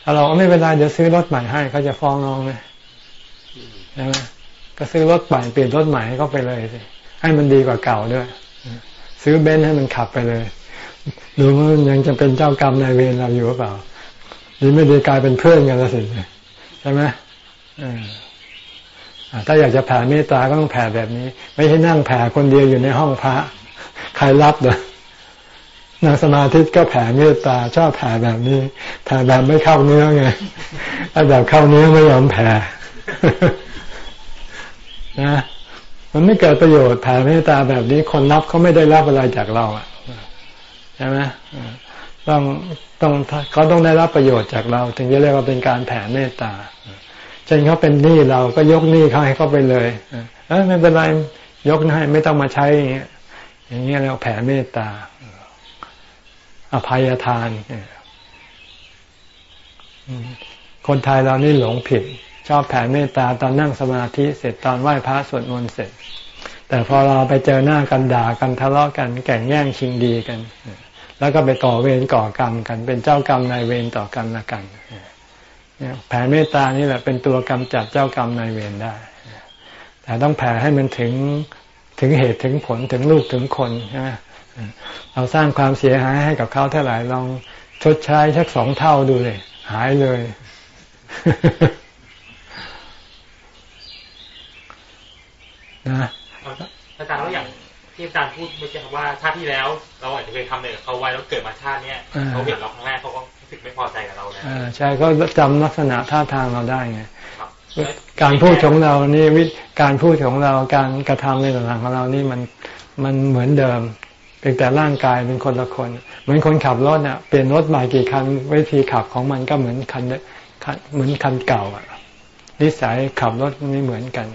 Speaker 1: ถ้าเราไม่เป็นไรเดี๋ยวซื้อรถใหม่ให้เขาจะฟ้องร้องไหมใช่ไหมก็ซื้อรถใหม่เปลี่ยนรถใหม่ให้เขาไปเลยสิให้มันดีกว่าเก่าด้วย ซื้อเบนซ์ให้มันขับไปเลยดูว่ามันยังจะเป็นเจ้ากรรมนายเวรเราอยู่หรือเปล่าดีไม่ดีกลายเป็นเพื่อนกันแล้วสิใช่ไหมถ้าอยากจะแผ่เมตตาก็ต้องแผ่แบบนี้ ไม่ใช่นั่งแผ่คนเดียวอยู่ในห้องพระ ใครรับเด้อ นั่งสมาธิก็แผ่เมตตาชอบแผ่แบบนี้แผ่แบบไม่เข้าเนื้อไงถ้าแบบเข้าเนื้อไม่ยอมแผ่นะมันไม่เกิดประโยชน์แผ่เมตตาแบบนี้คนรับเขาไม่ได้รับอะไรจากเราอะใช่ไหมต้องต้องเขาต้องได้รับประโยชน์จากเรา ถึงจะเรียกว่าเป็นการแผ่เมตตาเช่นเขาเป็นหนี้เราก็ยกหนี้เขาให้เขาไปเลยเออไม่เป็นไรยกให้ไม่ต้องมาใช้อย่างเงี้ยอย่างเงี้ยเราแผ่เมตตา อภัยทานคนไทยเรานี่หลงผิด ชอบแผ่เมตตาตอนนั่งสมาธิเสร็จตอนไหว้พระสวดมนต์เสร็จ แต่พอเราไปเจอหน้ากันด่ากันทะเลาะกันแก่งแย่งชิงดีกัน แล้วก็ไปก่อเวรก่อกรรมกัน เป็นเจ้ากรรมนายเวรต่อกันละกันแผ่เมตตานี่แหละเป็นตัวกำจัดเจ้ากรรมนายเวรได้ แต่ต้องแผ่ให้มันถึงถึงเหตุถึงผลถึงลูกถึงคนใช่ไหม เราสร้างความเสียหายให้กับเขาเท่าไหร่ลองชดใช้สักสองเท่าดูเลย หายเลย
Speaker 3: นะอาจารย์แล้วอย่างที่อาจารย์พูดเมื่อกี้ว่าชาติที่แล้ว เราอาจจะเคยทำอะไรกับเขาไว้แล้วเกิดมาชาติเนี้ยเขาเห็นเราครั้งแรกเขาก็รู้สึกไม่พอใจกับเราแล้ว
Speaker 1: ใช่เขาจำลักษณะท่าทางเราได้ไงการพูดของเรานี่วิการพูดของเราการกระทำในต่างๆของเรานี่มันมันเหมือนเดิม พียงแต่ร่างกายเป็นคนละคน เหมือนคนขับรถเนี่ยเปลี่ยนรถใหม่กี่คันวิธีขับของมันก็เหมือนคันเหมือนคันเก่าอะนิสัยขับรถไม่เหมือนกัน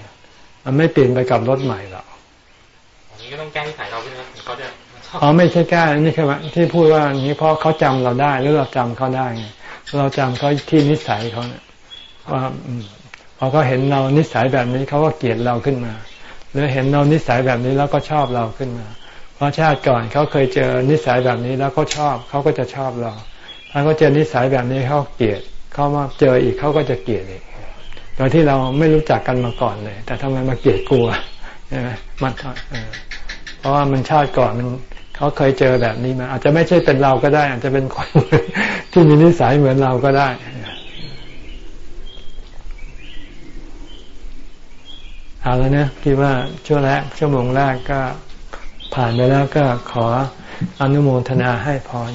Speaker 1: มันไม่เปลี่ยนไปกับรถใหม่หรอก
Speaker 3: อันนี้ก็ต้องแก้นิสัยเราด้วยนะเขาจะ
Speaker 1: อ๋อไม่ใช่แก้นี่คือว่าที่พูดว่าอย่างนี้เพราะเขาจำเราได้หรือเราจำเขาได้ไงเราจำเขาที่นิสัยเขาเนี่ยว่าพอเขาเห็นเรานิสัยแบบนี้เขาก็เกลียดเราขึ้นมา หรือเห็นเรานิสัยแบบนี้แล้วก็ชอบเราขึ้นมา เพราะชาติก่อนเขาเคยเจอนิสัยแบบนี้แล้วเขาชอบเขาก็จะชอบเราถ้าเขาเจอนิสัยแบบนี้เขาเกลียดเขามาเจออีกเขาก็จะเกลียดอีกโดยที่เราไม่รู้จักกันมาก่อนเลย แต่ทำไมมาเกลียดกลัวใช่ไหมมันเพราะว่ามันชาติก่อนมันเขาเคยเจอแบบนี้มา อาจจะไม่ใช่เป็นเราก็ได้ อาจจะเป็นคนที่มีนิสัยเหมือนเราก็ได้เอาแล้วนะคิดว่าช่วงแรกชั่วโมงแรกก็ ผ่านไปแล้วก็ขออนุโมทนาให้พร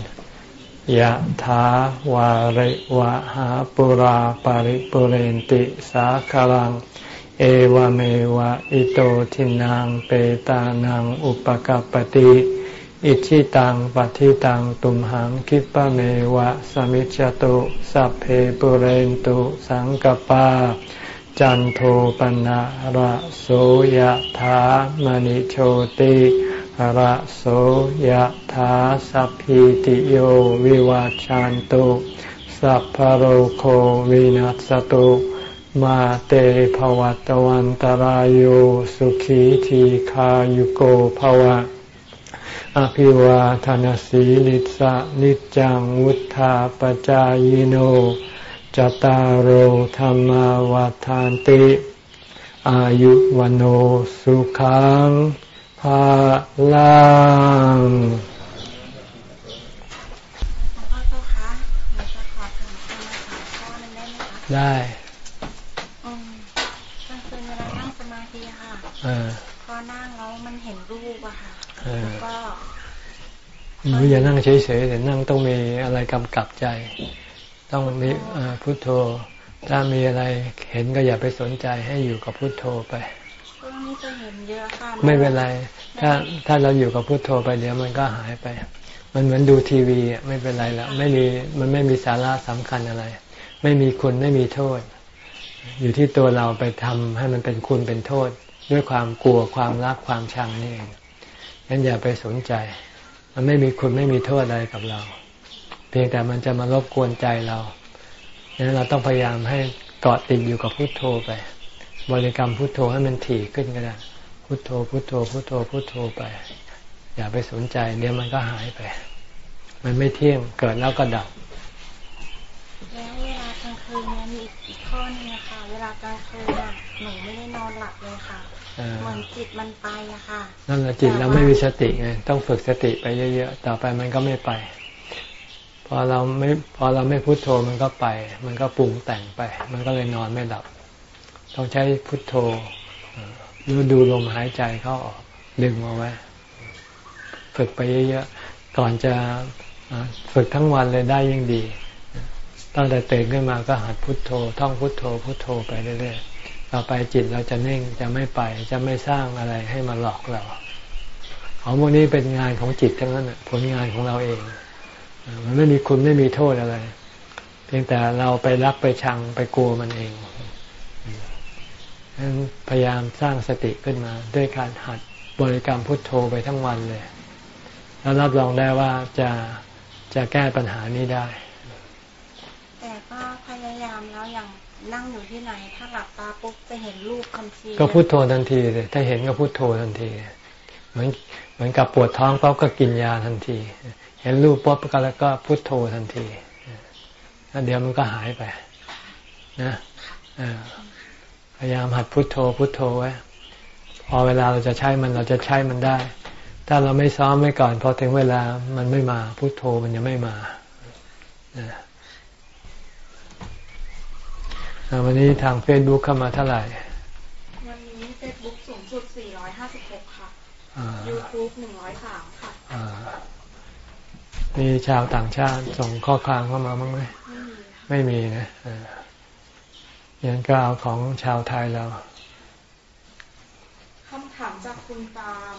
Speaker 1: ยะถาวาริวะหาปุราปาริปุเรนติสาคารัง เอวเมวะอิโตทินังเปตานังอุปกัปติอิชิตังปฏิตังตุมหังคิปะเมวะสมิจจตุสัพเพปุเรนตุสังกปา จันโทปนะระโสยะถามณิโชติ ระโสยถาสัพพิติโยวิวาจันตุสัพพโรโควินัสตุมาเตภวัตวันตารโยสุขีทีขายุโกภวะ อภิวาทานสีลิสะนิจังวุธาปจายโนจตารโหธรรมวาทานติ อายุวันโอสุขัง ลังได้
Speaker 4: อืมกลางคืนเวลานั่งสมาธิค่ะพอนั่งแล้วมันเห็นรูปอะค่ะแล้วก็
Speaker 1: หนูอย่านั่งเฉยๆแต่นั่งต้องมีอะไรกำกับใจ ต้องมีพุทโธ ถ้ามีอะไรเห็นก็อย่าไปสนใจให้อยู่กับพุทโธไป
Speaker 4: ค วงนี้จะเห็นเยอะค่ะ
Speaker 1: ไม่เป็นไร ถ้าถ้าเราอยู่กับพุทโธไปเดี๋ยวมันก็หายไป มันเหมือนดูทีวีอะไม่เป็นไรแล้วไม่มีมันไม่มีสาระสำคัญอะไร ไม่มีคุณไม่มีโทษ อยู่ที่ตัวเราไปทำให้มันเป็นคุณเป็นโทษ ด้วยความกลัวความรักความชังนี่เองงั้นอย่าไปสนใจ มันไม่มีคุณไม่มีโทษอะไรกับเรา เพียงแต่มันจะมารบกวนใจเราดังนั้นเราต้องพยายามให้เกาะติดอยู่กับพุทโธไป บริกรรมพุทโธให้มันถี่ขึ้นก็ได้พุทโธพุทโธพุทโธพุทโธไป อย่าไปสนใจเดี๋ยวมันก็หายไป มันไม่เที่ยงเกิดแล้วก็ดับ
Speaker 4: แล้วเวลากลางคืนเนี่ยมีอีกข้อนึงนะคะเวลากลางคืนอะหนูไม่ได้นอนหลับเลยค่ะเหมือนจิตมันไปอะค่ะ
Speaker 1: นั่นแหละจิตเราไม่มีสติไงต้องฝึกสติไปเยอะๆต่อไปมันก็ไม่ไป พอเราไม่พอเราไม่พุโทโธมันก็ไป มันก็ปรุงแต่งไป มันก็เลยนอนไม่หลับ ต้องใช้พุทโธหรือดูลมหายใจเข้าออกดึงเอาไว้ ฝึกไปเยอะๆก่อนจะฝึกทั้งวันเลยได้ยิ่งดี ตั้งแต่ตื่นขึ้นมาก็หัดพุทโธ ท่องพุทโธ พุทโธไปเรื่อยๆต่อไปจิตเราจะนิ่งจะไม่ไปจะไม่สร้างอะไรให้มาหลอกเราของพวกนี้เป็นงานของจิตทั้งนั้นผลงานของเราเอง มันไม่มีคุณไม่มีโทษอะไร เพียงแต่เราไปรักไปชังไปกลัวมันเอง พยายามสร้างสติขึ้นมา ด้วยการหัดบริกรรมพุทโธไปทั้งวันเลย แล้วรับรองได้ว่าจะจะแก้ปัญหานี้ได้
Speaker 4: แต่ก็พยายามแล้วอย่างนั่งอยู่ที่ไหน ถ้าหลับตาปุ๊บจะเห็นรูปทันที
Speaker 1: ก็พุทโธทันทีเลยถ้าเห็นก็พุทโธทันที เหมือนเหมือนกับปวดท้องปั๊บก็กินยาทันที เห็นรูปปุ๊บก็แล้วก็พุทโธทันทีแล้วเดี๋ยวมันก็หายไป นะอ่า พยายามหัดพุทโธพุทโธไว้ พอเวลาเราจะใช้มันเราจะใช้มันได้ ถ้าเราไม่ซ้อมไว้ก่อนพอถึงเวลามันไม่มาพุทโธมันยังไม่มาวันนี้ทางเฟซบุ๊กเข้ามาเท่าไหร่
Speaker 4: วันนี้เฟซบุ๊กสูงสุด 456 ค่ะยูทูบ103 ค่ะ
Speaker 1: มีชาวต่างชาติส่งข้อความเข้ามาบ้างไหม ไม่มีนะ ยังก็เอาของชาวไทยเรา
Speaker 4: คำถามจากคุณตาม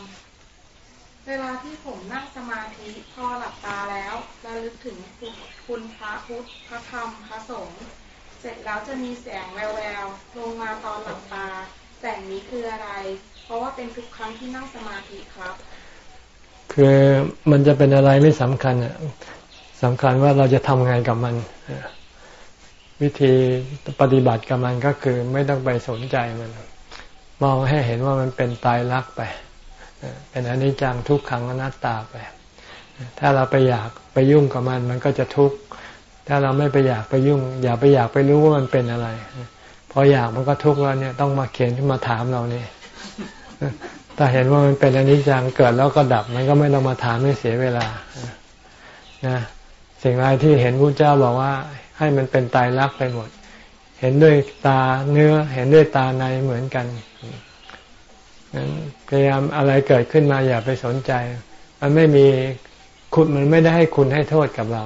Speaker 4: เวลาที่ผมนั่งสมาธิพอหลับตาแล้วระลึกถึงคุณพระพุทธพระธรรมพระสงฆ์เสร็จแล้วจะมีแสงแววๆลงมาตอนหลับตา แสงนี้คืออะไร เพราะว่าเป็นทุกครั้งที่นั่งสมาธิครับ
Speaker 1: คือมันจะเป็นอะไรไม่สำคัญอะสำคัญว่าเราจะทำไงกับมัน วิธีปฏิบัติกับมันก็คือไม่ต้องไปสนใจมัน มองให้เห็นว่ามันเป็นตายรักไป เป็นอนิจจังทุกขังอนัตตาไป ถ้าเราไปอยากไปยุ่งกับมัน มันก็จะทุกข์ถ้าเราไม่ไปอยากไปยุ่ง อย่าไปอยากไปรู้ว่ามันเป็นอะไรพออยากมันก็ทุกข์แล้วเนี่ยต้องมาเขียนขึ้นมาถามเราเนี่ยถ้าเห็นว่ามันเป็นอนิจจังเกิดแล้วก็ดับ มันก็ไม่ต้องมาถามไม่เสียเวลานะสิ่งไรที่เห็นพระเจ้าบอกว่า ให้มันเป็นตายรักไปหมด เห็นด้วยตาเนื้อ เห็นด้วยตาในเหมือนกันนั้นพยายามอะไรเกิดขึ้นมาอย่าไปสนใจ มันไม่มีคุณมันไม่ได้ให้คุณให้โทษกับเรา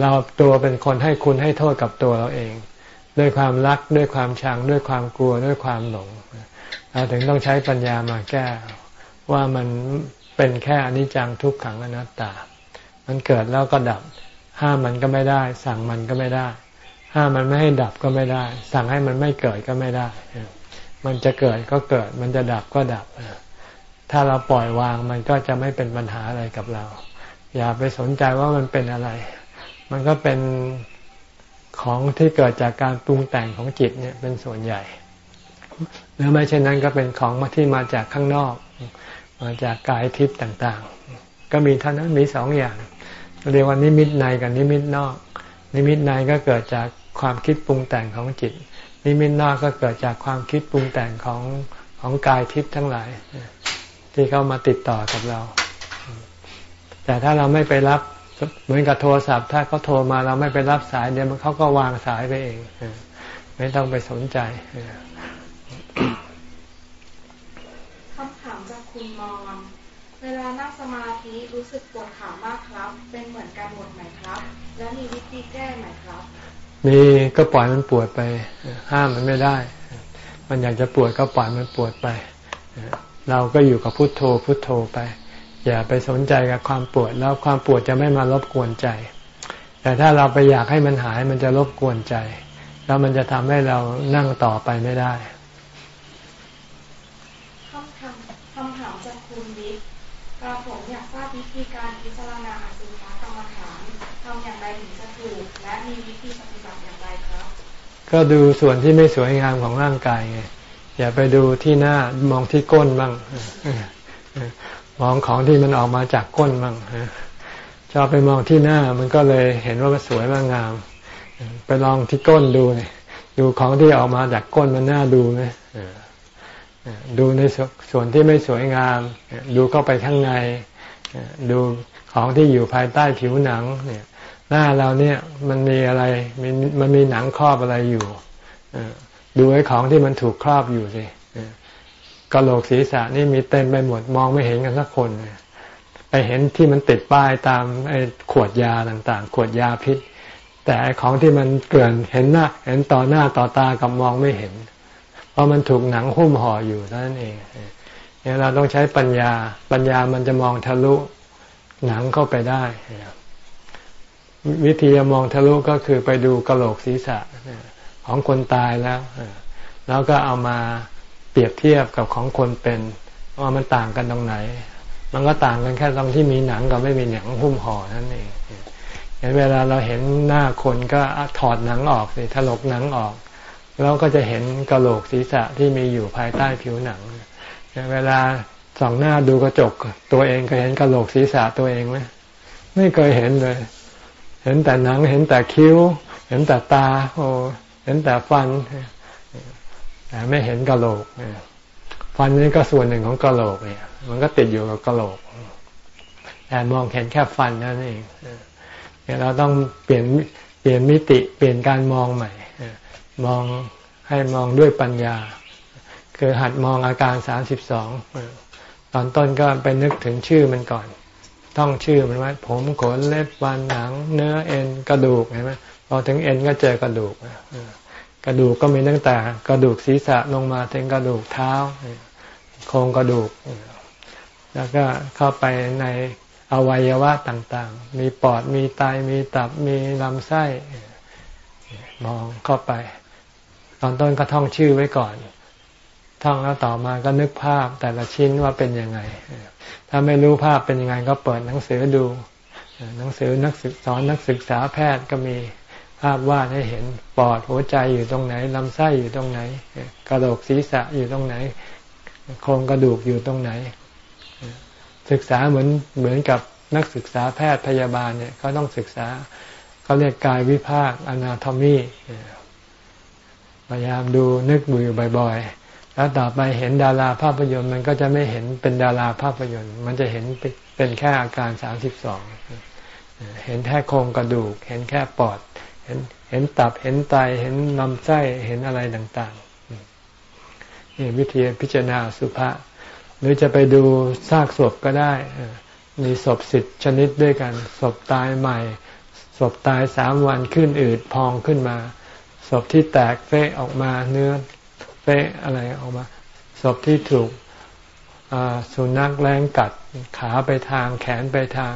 Speaker 1: เราตัวเป็นคนให้คุณให้โทษกับตัวเราเอง ด้วยความรักด้วยความชังด้วยความกลัวด้วยความหลง เราถึงต้องใช้ปัญญามาแก้ ว่ามันเป็นแค่อนิจจังทุกขังอนัตตา มันเกิดแล้วก็ดับ ห้ามมันก็ไม่ได้ สั่งมันก็ไม่ได้ ห้ามมันไม่ให้ดับก็ไม่ได้ สั่งให้มันไม่เกิดก็ไม่ได้ มันจะเกิดก็เกิด มันจะดับก็ดับ ถ้าเราปล่อยวางมันก็จะไม่เป็นปัญหาอะไรกับเรา อย่าไปสนใจว่ามันเป็นอะไร มันก็เป็นของที่เกิดจากการปรุงแต่งของจิตเนี่ยเป็นส่วนใหญ่ หรือไม่เช่นนั้นก็เป็นของมาที่มาจากข้างนอก มาจากกายทิพย์ต่างๆ ก็มีเท่านั้นมีสองอย่าง เรียกว่านิมิตในกับนิมิตนอก นิมิตในก็เกิดจากความคิดปรุงแต่งของจิต นิมิตนอกก็เกิดจากความคิดปรุงแต่งของของกายทิพย์ทั้งหลาย ที่เข้ามาติดต่อกับเรา แต่ถ้าเราไม่ไปรับเหมือนกับโทรศัพท์ ถ้าเขาโทรมาเราไม่ไปรับสายเดี๋ยวเขาก็วางสายไปเองไม่ต้องไปสนใจ
Speaker 4: คำถามจากคุณมอ ลานั่งสมาธิรู้สึกปวดขามากครับ เป็นเหมือนกันหมดไหมครับ แล้วมีวิธีแก้ไหมครับ
Speaker 1: มีก็ปล่อยมันปวดไป ห้ามมันไม่ได้ มันอยากจะปวดก็ปล่อยมันปวดไป เราก็อยู่กับพุทโธพุทโธไป อย่าไปสนใจกับความปวด แล้วความปวดจะไม่มารบกวนใจ แต่ถ้าเราไปอยากให้มันหายมันจะรบกวนใจ แล้วมันจะทำให้เรานั่งต่อไปไม่ได้
Speaker 4: คำถามคำถามจากคุณวิทย์กระผมอยากทราบวิธีการพิจารณาอสุภกรรมฐานทำอย่างไรถึงจะถูก และมีวิธีปฏิบัติอย่างไรครับ
Speaker 1: ก็ดูส่วนที่ไม่สวยงามของร่างกายไงอย่าไปดูที่หน้ามองที่ก้นบ้างมองของที่มันออกมาจากก้นบ้างชอบไปมองที่หน้ามันก็เลยเห็นว่ามันสวยมันงาม ไปลองที่ก้นดูเลยดูของที่ออกมาจากก้นมันน่าดูไหมดูในส่วนที่ไม่สวยงาม ดูเข้าไปข้างใน ดูของที่อยู่ภายใต้ผิวหนังเนี่ย หน้าเราเนี่ยมันมีอะไรมันมีหนังครอบอะไรอยู่ดูไอ้ของที่มันถูกครอบอยู่สิกระโหลกศีรษะนี่มีเต็มไปหมดมองไม่เห็นกันสักคนไปเห็นที่มันติดป้ายตามไอ้ขวดยาต่างๆ ขวดยาพิษ แต่ไอ้ของที่มันเกลื่อนเห็นหน้า เห็นต่อหน้าต่อตากับมองไม่เห็น เพราะมันถูกหนังหุ้มห่ออยู่นั่นเองเนี่ยเราต้องใช้ปัญญาปัญญามันจะมองทะลุหนังเข้าไปได้ วิธีมองทะลุก็คือไปดูกระโหลกศีรษะของคนตายแล้ว แล้วก็เอามาเปรียบเทียบกับของคนเป็นว่ามันต่างกันตรงไหน มันก็ต่างกันแค่ตรงที่มีหนังกับไม่มีหนังหุ้มห่อนั่นเองเห็นเวลาเราเห็นหน้าคนก็ถอดหนังออกสิถลกหนังออก แล้วก็จะเห็นกระโหลกศีรษะที่มีอยู่ภายใต้ผิวหนัง เวลาส่องหน้าดูกระจกตัวเองเคยเห็นกระโหลกศีรษะตัวเองไหมไม่เคยเห็นเลย เห็นแต่หนัง เห็นแต่คิ้ว เห็นแต่ตา โอ้ห็นแต่ฟันแต่ไม่เห็นกะโหลกฟันนี่ก็ส่วนหนึ่งของกะโหลกเนี่ย มันก็ติดอยู่กับกะโหลกแต่มองเห็นแค่ฟันนั่นเองเนี่ยเราต้องเปลี่ยนเปลี่ยนมิติเปลี่ยนการมองใหม่มองให้มองด้วยปัญญา คือหัดมองอาการสามสิบสองตอนต้นก็ไปนึกถึงชื่อมันก่อน ต้องชื่อมันไว้ผมขนเล็บฟันหนัง เนื้อเอ็นกระดูกเห็นไหมพอถึงเอ็นก็เจอกระดูกกระดูกก็มีตั้งแต่ กระดูกศีรษะลงมาถึงกระดูกเท้าโครงกระดูก แล้วก็เข้าไปในอวัยวะต่างๆ มีปอดมีไตมีตับมีลำไส้ มองเข้าไป ตอนต้นก็ท่องชื่อไว้ก่อน ท่องแล้วต่อมาก็นึกภาพแต่ละชิ้นว่าเป็นยังไง ถ้าไม่รู้ภาพเป็นยังไงก็เปิดหนังสือดู หนังสือนักศึกษานักศึกษาแพทย์ก็มีภาพวาดให้เห็นปอดหัวใจอยู่ตรงไหนลำไส้อยู่ตรงไหน กระโหลกศีรษะอยู่ตรงไหน โครงกระดูกอยู่ตรงไหน ศึกษาเหมือนเหมือนกับนักศึกษาแพทย์พยาบาลเนี่ยเขาต้องศึกษาเขาเรียกกายวิภาคอนาโทมีพยายามดูนึกดูอยู่บ่อยๆ แล้วต่อไปเห็นดาราภาพยนตร์มันก็จะไม่เห็นเป็นดาราภาพยนตร์ มันจะเห็นเป็นแค่อาการสามสิบสองเห็นแค่โครงกระดูก เห็นแค่ปอด เห็นเห็นตับเห็นไตเห็นลำไส้เห็นอะไรต่างๆนี่วิธีพิจารณาสุภาษหรือจะไปดูซากศพก็ได้มีศพสิทธิชนิดด้วยกันศพตายใหม่ศพตายสามวันขึ้นอืดพองขึ้นมาศพที่แตกเฟะออกมาเนื้อ เฟะอะไรออกมา ศพที่ถูกสุนัขแรงกัดขาไปทางแขนไปทาง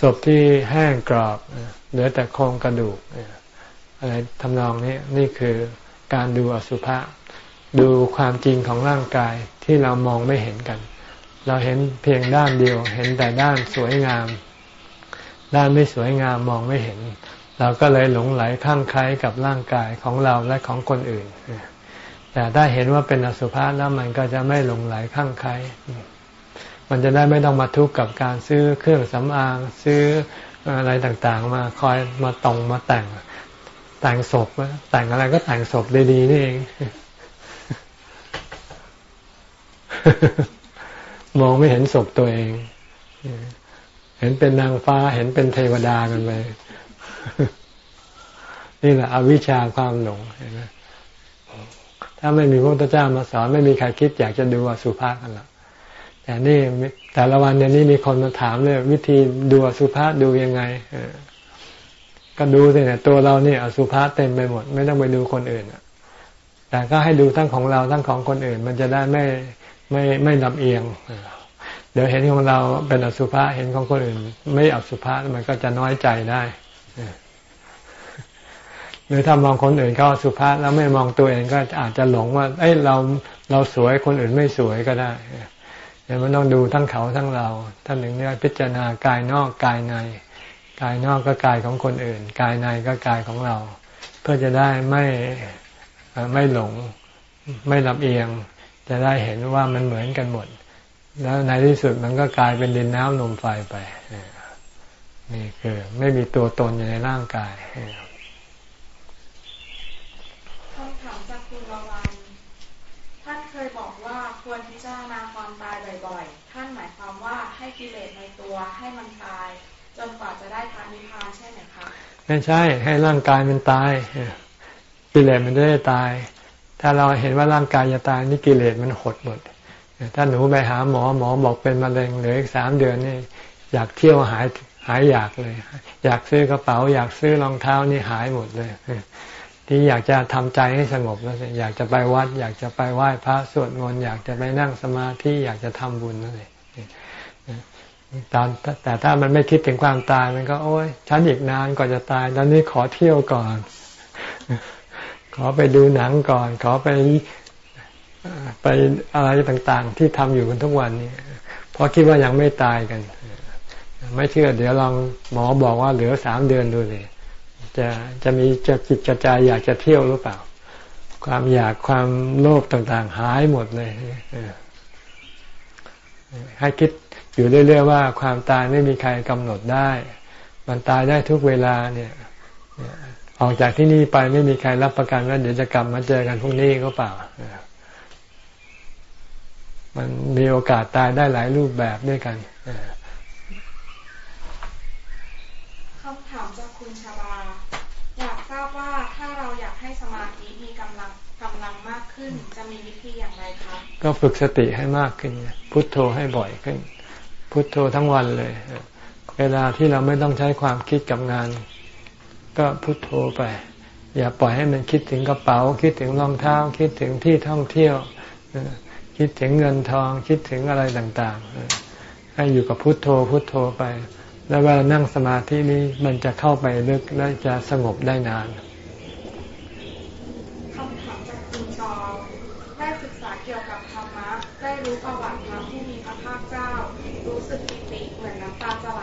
Speaker 1: ศพที่แห้งกรอบเหลือแต่โครงกระดูกอะไรทำนองนี้นี่คือการดูอสุภะดูความจริงของร่างกายที่เรามองไม่เห็นกัน เราเห็นเพียงด้านเดียว เห็นแต่ด้านสวยงาม ด้านไม่สวยงามมองไม่เห็น เราก็เลยหลงไหลข้างคล้กับร่างกายของเราและของคนอื่น แต่ถ้าเห็นว่าเป็นอสุภะแล้วมันก็จะไม่หลงไหลข้างคล้มันจะได้ไม่ต้องมาทุกข์กับการซื้อเครื่องสำอาง ซื้ออะไรต่างๆ มาคอยมาตรงมาแต่ง แต่งศพแต่งอะไรก็แต่งศพดีๆนี่เอง มองไม่เห็นศพตัวเอง เห็นเป็นนางฟ้าเห็นเป็นเทวดากันไป นี่แหละอวิชชาความหลงเห็นไหมถ้าไม่มีพระพุทธเจ้ามาสอนไม่มีใครคิดอยากจะดูอสุภะกันหรอกแต่นี่แต่ละวันเดี๋ยวนี้มีคนมาถามเลยวิธีดูอสุภาพดูยังไงก็ดูสิเนี่ยตัวเราเนี่ยอสุภะเต็มไปหมด ไม่ต้องไปดูคนอื่นแต่ก็ให้ดูทั้งของเราทั้งของคนอื่น มันจะได้ไม่ไม่ไม่ลำเอียงเดี๋ยวเห็นของเราเป็นอสุภะเห็นของคนอื่น ไม่อสุภะมันก็จะน้อยใจได้ หรือถ้ามองคนอื่นก็สุภาพแล้วไม่มองตัวเองก็อาจจะหลงว่า เอ้ยเราเราสวยคนอื่นไม่สวยก็ได้เดี๋ยวมันต้องดูทั้งเขาทั้งเราท่านหนึ่งเนี่ยพิจารณากายนอกกายใน กายนอกก็กายของคนอื่น กายในก็กายของเรา เพื่อจะได้ไม่ไม่หลง ไม่ลำเอียง จะได้เห็นว่ามันเหมือนกันหมด แล้วในที่สุดมันก็กลายเป็นดินน้ำลมไฟไป นี่คือไม่มีตัวตนอยู่ในร่างกาย
Speaker 4: คำถามจากคุณละวันท่านเคยบอกว่าควรพิจารณาความตายบ่อยๆ ท่านหมายความว่าให้กิเลสในตัวให้มันตาย จนกว่าจะได้พระนิพพานใช่ไหมคะ
Speaker 1: ไม่ใช่ให้ร่างกายมันตายกิเลสมันได้ตาย ถ้าเราเห็นว่าร่างกายจะตายนี่กิเลสมันหดหมด ถ้าหนูไปหาหมอหมอบอกเป็นมะเร็งเหลืออีกสามเดือนนี่อยากเที่ยวหาย หายอยากเลย อยากซื้อกระเป๋า อยากซื้อรองเท้านี่หายหมดเลย ที่อยากจะทำใจให้สงบแล้วอยากจะไปวัด อยากจะไปไหว้พระสวดมนต์อยากจะไปนั่งสมาธิอยากจะทำบุญนั่นเองตอนแต่ถ้ามันไม่คิดถึงความตายมันก็โอ้ยฉันอีกนานกว่าจะตายตอนนี้ขอเที่ยวก่อน ขอไปดูหนังก่อน ขอไปไปอะไรต่างๆ ที่ทำอยู่กันทุกวันนี้เพราะคิดว่ายังไม่ตายกัน ไม่เชื่อ เดี๋ยวลองหมอบอกว่าเหลือสามเดือนดูสิจะจะมีจะจิตกระจายอยากจะเที่ยวหรือเปล่า ความอยากความโลภต่างๆ หายหมดเลยให้คิดอยู่เรื่อยๆว่า ความตายไม่มีใครกำหนดได้ มันตายได้ทุกเวลาเนี่ยออกจากที่นี่ไปไม่มีใครรับประกันว่าเดี๋ยวจะกลับมาเจอกันพรุ่งนี้ก็เปล่า มันมีโอกาสตายได้หลายรูปแบบด้วยกัน
Speaker 4: คำถามจากคุณชาบาอยากทราบว่าถ้าเราอยากให้สมาธิมีกำลังกำลังมากขึ้น จะมีวิธีอย่างไรครับ
Speaker 1: ก็ฝึกสติให้มากขึ้น พุทโธให้บ่อยขึ้น พุทโธทั้งวันเลย เวลาที่เราไม่ต้องใช้ความคิดกับงาน ก็พุทโธไป อย่าปล่อยให้มันคิดถึงกระเป๋า คิดถึงรองเท้า คิดถึงที่ท่องเที่ยว คิดถึงเงินทอง คิดถึงอะไรต่างๆ ให้อยู่กับพุทโธ พุทโธไป แล้วเวลานั่งสมาธินี้มันจะเข้าไปลึกและจะสงบได้นาน
Speaker 4: คำถามจากคุณจอได้ศึกษาเกี่ยวกับธรรมะได้รู้ประวัติพระผู้มีพระภาคเจ้า รู้สึกปิติเหมือนน้ำตาจะไหล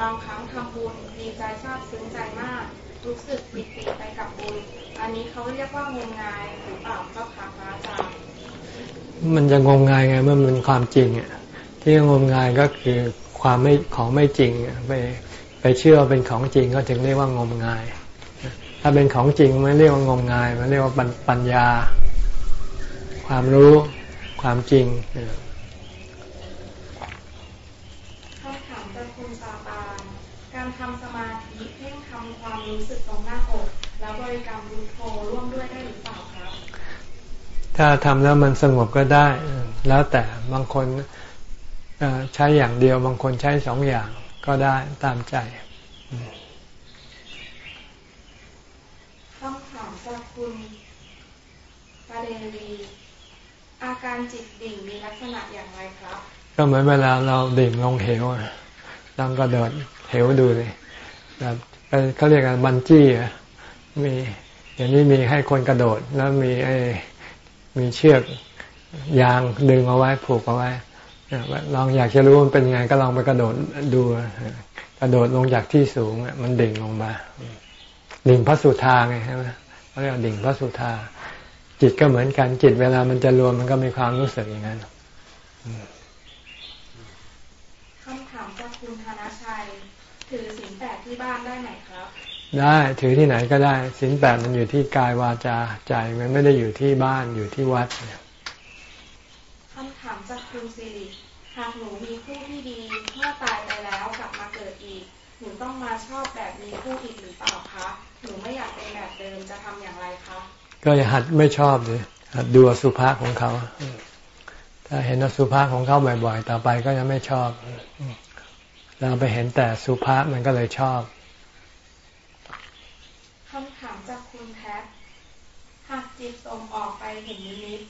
Speaker 4: บางครั้งทำบุญดีใจซาบซึ้งใจมาก รู้สึกปิติไปกับบุญ อั นี้เขาเรียกว่างมงายหรือเปล่าเจ้าค่ะพระอาจารย์
Speaker 1: มันจะงมงายไงเมื่อมันความจริงอะที่งมงายก็คือความไม่ของไม่จริงไปไปเชื่อเป็นของจริงก็ถึงเรียกว่างมงาย ถ้าเป็นของจริงไม่เรียกว่างมงายมันเรียกว่าปัญญา ความรู้ความจริง
Speaker 4: คำถามจากคุณซาบานการทำสมาธิเพ่งทำความรู้สึกตรงหน้าอกแล้วบริกรรมรู้โทร่วมด้วยได้หรือเปล่า
Speaker 1: ถ้าทำแล้วมันสงบก็ได้ แล้วแต่บางคนใช้อย่างเดียว บางคนใช้สองอย่างก็ได้ตามใจ
Speaker 4: คำถามจากคุณประเดรีอาการจิตดิ่งมีลักษณะอย่างไรครับ
Speaker 1: ก็เหมือนเวลาเราดิ่งลงเหวลองกระโดดเหวดูเลยแบบเขาเรียกกันบันจี้อะมีอย่างนี้มีให้คนกระโดดแล้วมีไอ้ มีเชือกยางดึงเอาไว้ผูกเอาไว้ลองอยากจะรู้มันเป็นยังไงก็ลองไปกระโดดดูกระโดดลงจากที่สูงมันดิ่งลงมา ดิ่งพระสุธาไงใช่ไหมเขาเรียกดิ่งพระสุธา จิตก็เหมือนกันจิตเวลามันจะรวมมันก็มีความรู้สึกอย่างนั้น
Speaker 4: คำถามจากคุณธนชัย ถือศีลแปดที่บ้านได้ไหมครับ
Speaker 1: ได้ถือที่ไหนก็ได้ศีลแปดมันอยู่ที่กายวาจาใจมันไม่ได้อยู่ที่บ้านอยู่ที่วัด
Speaker 4: คำถามจากคุณสิริหากหนูมีคู่ที่ดีเมื่อตายไปแล้วกลับมาเกิดอีก หนูต้องมาชอบแบบมีคู่อีกหรือเปล่าคะหนูไม่อยากเป็นแบบเดิมจะทำอย่างไรคะ
Speaker 1: ก็อย่าหัดไม่ชอบเลยหัดดูสุภาพของเขา ถ้าเห็นสุภาพของเขาบ่อยๆต่อไปก็จะไม่ชอบเราไปเห็นแต่สุภาพมันก็เลยชอบ
Speaker 4: จิตส่งออกไปเห็นนิมิต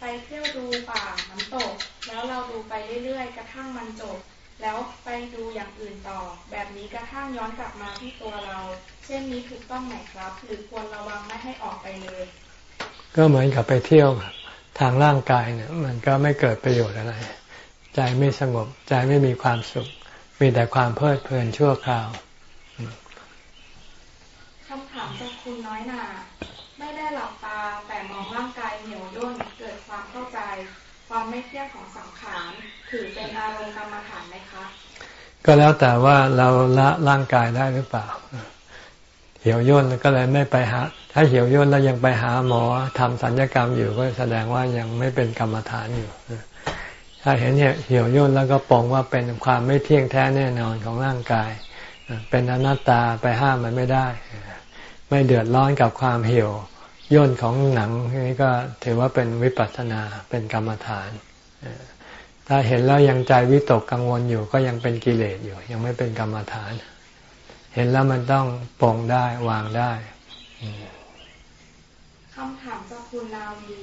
Speaker 4: ไปเที่ยวดูป่าน้ำตก แล้วเราดูไปเรื่อยๆ กระทั่งมันจบ แล้วไปดูอย่างอื่นต่อ แบบนี้กระทั่งย้อนกลับมาที่ตัวเรา เช่นนี้ถูกต้องไหมครับ หรือควรระวังไม่ให้ออกไปเลย
Speaker 1: ก็เหมือนกับไปเที่ยวทางร่างกายเนี่ย มันก็ไม่เกิดประโยชน์อะไร ใจไม่สงบ ใจไม่มีความสุข มีแต่ความเพลิดเพลินชั่วคราว
Speaker 4: คำถามจากคุณน้อยหนาไม่ได้ห ลับตาแต่มองร่างกายเหนียวย่นเกิดความเข้าใจ ความไม่เที่ยงของสังขารถือเป็นอารมณ์กรรมฐานไหมคะ
Speaker 1: ก็แล้วแต่ว่าเราละร่างกายได้หรือเปล่า เหี่ยวย่นก็เลยไม่ไปหา ถ้าเหี่ยวย่นแล้วยังไปหาหมอทำสัญญกรรมอยู่ก็แสดงว่ายังไม่เป็นกรรมฐานอยู่ถ้าเห็นเหี่ยวย่นแล้วก็ปองว่าเป็นความไม่เที่ยงแท้แน่นอนของร่างกาย เป็นอนัตตาไปห้ามมันไม่ได้ ไม่เดือดร้อนกับความเหี่ยว ย่นของหนังนี่ก็ถือว่าเป็นวิปัสสนาเป็นกรรมฐาน ถ้าเห็นแล้วยังใจวิตกกังวลอยู่ก็ยังเป็นกิเลสอยู่ ยังไม่เป็นกรรมฐาน เห็นแล้วมันต้องปรงได้วางได้
Speaker 4: คำถามจากคุณนาวี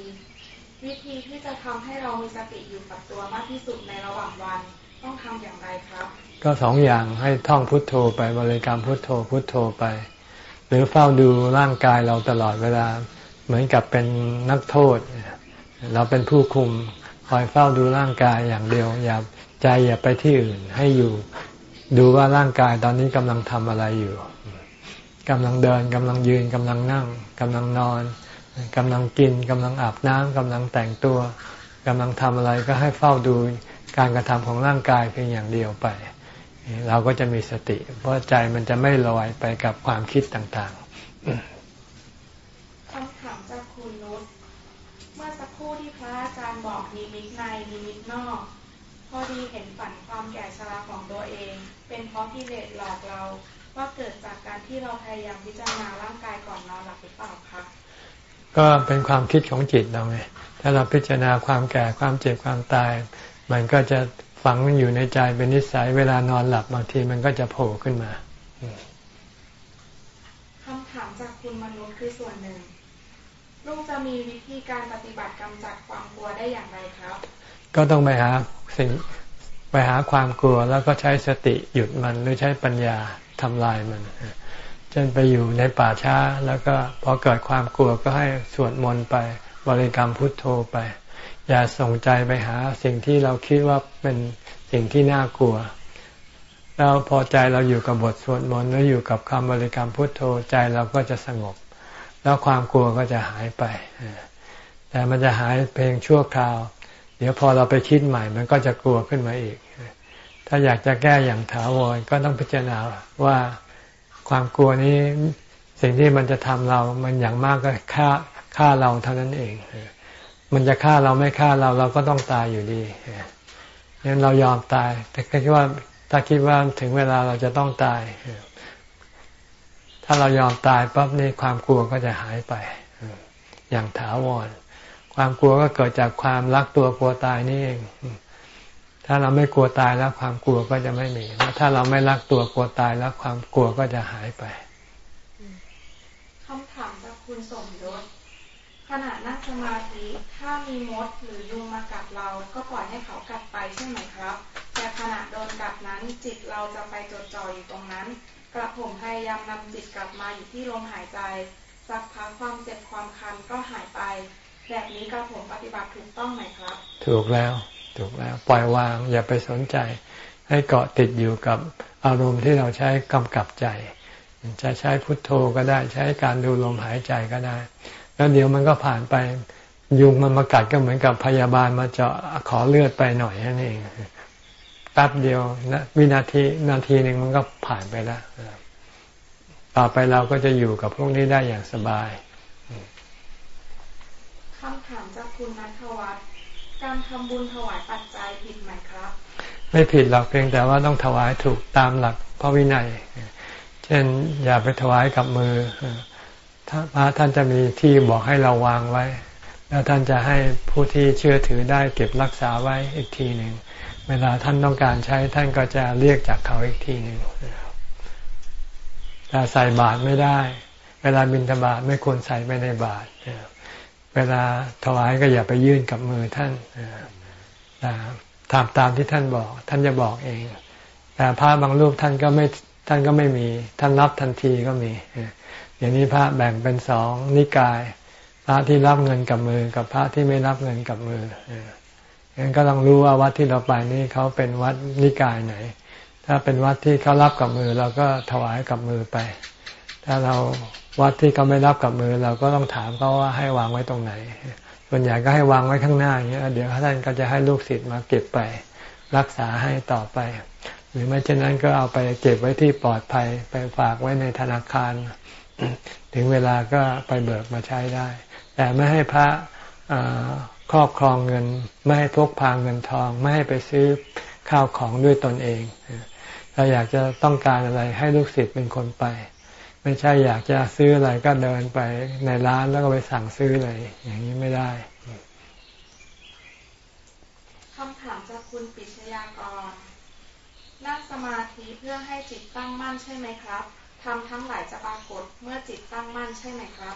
Speaker 4: วิธีที่จะทำให้เรามีสติอยู่กับตัวมากที่สุดในระหว่างวัน ต้องทำอย่างไรครับ
Speaker 1: ก็สองอย่างให้ท่องพุทโธไปบริกรรมพุทโธพุทโธไป หรือเฝ้าดูร่างกายเราตลอดเวลา เหมือนกับเป็นนักโทษ เราเป็นผู้คุมคอยเฝ้าดูร่างกายอย่างเดียว อย่าใจอย่าไปที่อื่น ให้อยู่ดูว่าร่างกายตอนนี้กำลังทำอะไรอยู่กำลังเดินกำลังยืนกำลังนั่งกำลังนอนกำลังกินกำลังอาบน้ำกำลังแต่งตัวกำลังทำอะไรก็ให้เฝ้าดูการกระทำของร่างกายเพียงอย่างเดียวไป เราก็จะมีสติ เพราะใจมันจะไม่ลอยไปกับความคิดต่างๆ
Speaker 4: บอกนิมิตใน นิมิตนอก พอดีเห็นฝันความแก่ชราของตัวเอง เป็นเพราะกิเลสหลอกเราว่าเกิดจากการที่เราพยายามพิจารณาร่างกายก่อนนอนหลับหรือเปล่าคะ
Speaker 1: ก็เป็นความคิดของจิตเราไงถ้าเราพิจารณาความแก่ความเจ็บความตาย มันก็จะฝังอยู่ในใจเป็นนิสัยเวลานอนหลับบางทีมันก็จะโผล่ขึ้นมา
Speaker 4: คำถามจากคุณมนุษย์คือส่วนหนึ่งลูกจะมีวิธีการปฏิบัติกำจัดความกลัวได้อย่างไรครับ
Speaker 1: ก็ต้องไปหาสิ่งไปหาความกลัวแล้วก็ใช้สติหยุดมันหรือใช้ปัญญาทำลายมันเช่นไปอยู่ในป่าช้าแล้วก็พอเกิดความกลัวก็ให้สวดมนต์ไปบริกรรมพุทโธไป อย่าส่งใจไปหาสิ่งที่เราคิดว่าเป็นสิ่งที่น่ากลัว แล้วพอใจเราอยู่กับบทสวดมนต์แล้วอยู่กับคำบริกรรมพุทโธใจเราก็จะสงบ แล้วความกลัวก็จะหายไป แต่มันจะหายเพียงชั่วคราว เดี๋ยวพอเราไปคิดใหม่ มันก็จะกลัวขึ้นมาอีก ถ้าอยากจะแก้อย่างถาวรก็ต้องพิจารณาว่าความกลัวนี้สิ่งที่มันจะทำเรา มันอย่างมากก็ฆ่าฆ่าเราเท่านั้นเอง มันจะฆ่าเราไม่ฆ่าเราเราก็ต้องตายอยู่ดีงั้นเรายอมตาย แต่คิดว่าถ้าคิดว่าถึงเวลาเราจะต้องตาย ถ้าเรายอมตายปั๊บนี่ความกลัวก็จะหายไป อย่างถาวร ความกลัวก็เกิดจากความรักตัวกลัวตายนี่เอง ถ้าเราไม่กลัวตายแล้วความกลัวก็จะไม่มีแล้วถ้าเราไม่รักตัวกลัวตายแล้วความกลัวก็จะหายไป
Speaker 4: คำถามจากคุณสมยศขณะนั่งสมาธิถ้ามีมดหรือยุงมากัดเราก็ปล่อยให้เขากัดไปใช่ไหมครับ แต่ขณะโดนกัดนั้นจิตเราจะไปจดจ่ออยู่ตรงนั้น กระผมพยายามนำจิตกลับมาอยู่ที่ลมหายใจสักพักความเจ็บความคันก็หายไป แบบนี้กระผมปฏิบัติถูกต้องไหมครับ
Speaker 1: ถูกแล้ว ถูกแล้ว ปล่อยวาง อย่าไปสนใจ ให้เกาะติดอยู่กับอารมณ์ที่เราใช้กำกับใจ จะใช้พุทโธก็ได้ ใช้การดูลมหายใจก็ได้ แล้วเดี๋ยวมันก็ผ่านไป ยุงมันมากัดก็เหมือนกับพยาบาลมาเจาะขอเลือดไปหน่อยนั่นเองแป๊บเดียวนะวินาทีนาทีหนึ่งมันก็ผ่านไปแล้ว ต่อไปเราก็จะอยู่กับพวกนี้ได้อย่างสบาย
Speaker 4: คำถามจากคุณนัทวัฒน์การทำบุญถวายปัจจัยผิดไหมครับ
Speaker 1: ไม่ผิดหรอกเพียงแต่ว่าต้องถวายถูกตามหลักพระวินัย เช่นอย่าไปถวายกับมือถ้าพระท่านจะมีที่บอกให้เราวางไว้ แล้วท่านจะให้ผู้ที่เชื่อถือได้เก็บรักษาไว้อีกทีหนึ่งเวลาท่านต้องการใช้ท่านก็จะเรียกจากเขาอีกทีหนึ่งแต่ใส่บาตรไม่ได้ เวลาบินธบาตไม่ควรใส่ไปในบาตรเวลาถวายก็อย่าไปยื่นกับมือท่านทำตามที่ท่านบอก ท่านจะบอกเอง แต่พระบางรูปท่านก็ไม่ท่านก็ไม่มี ท่านรับทันทีก็มีอย่างนี้พระแบ่งเป็นสองนิกาย พระที่รับเงินกับมือ กับพระที่ไม่รับเงินกับมืองั้นก็ต้องรู้ว่าวัดที่เราไปนี่เขาเป็นวัดนิกายไหน ถ้าเป็นวัดที่เขารับกับมือเราก็ถวายกับมือไป ถ้าเราวัดที่เขาไม่รับกับมือ เราก็ต้องถามเขาว่าให้วางไว้ตรงไหน ส่วนใหญ่ก็ให้วางไว้ข้างหน้าอย่างเงี้ยเดี๋ยวท่านก็จะให้ลูกศิษย์มาเก็บไป รักษาให้ต่อไป หรือไม่เช่นนั้นก็เอาไปเก็บไว้ที่ปลอดภัยไปฝากไว้ในธนาคาร ถึงเวลาก็ไปเบิกมาใช้ได้ แต่ไม่ให้พระครอบครองเงิน ไม่ให้พกพาเงินทอง ไม่ให้ไปซื้อข้าวของด้วยตนเอง เราอยากจะต้องการอะไรให้ลูกศิษย์เป็นคนไป ไม่ใช่อยากจะซื้ออะไรก็เดินไปในร้านแล้วก็ไปสั่งซื้อเลย อย่างนี้ไม่ได้
Speaker 4: คำถามจากคุณปิชยากร นั่งสมาธิเพื่อให้จิตตั้งมั่นใช่ไหมครับทำทั้งหลายจะปรากฏเมื่อจิตตั้งมั่นใช่ไหมครับ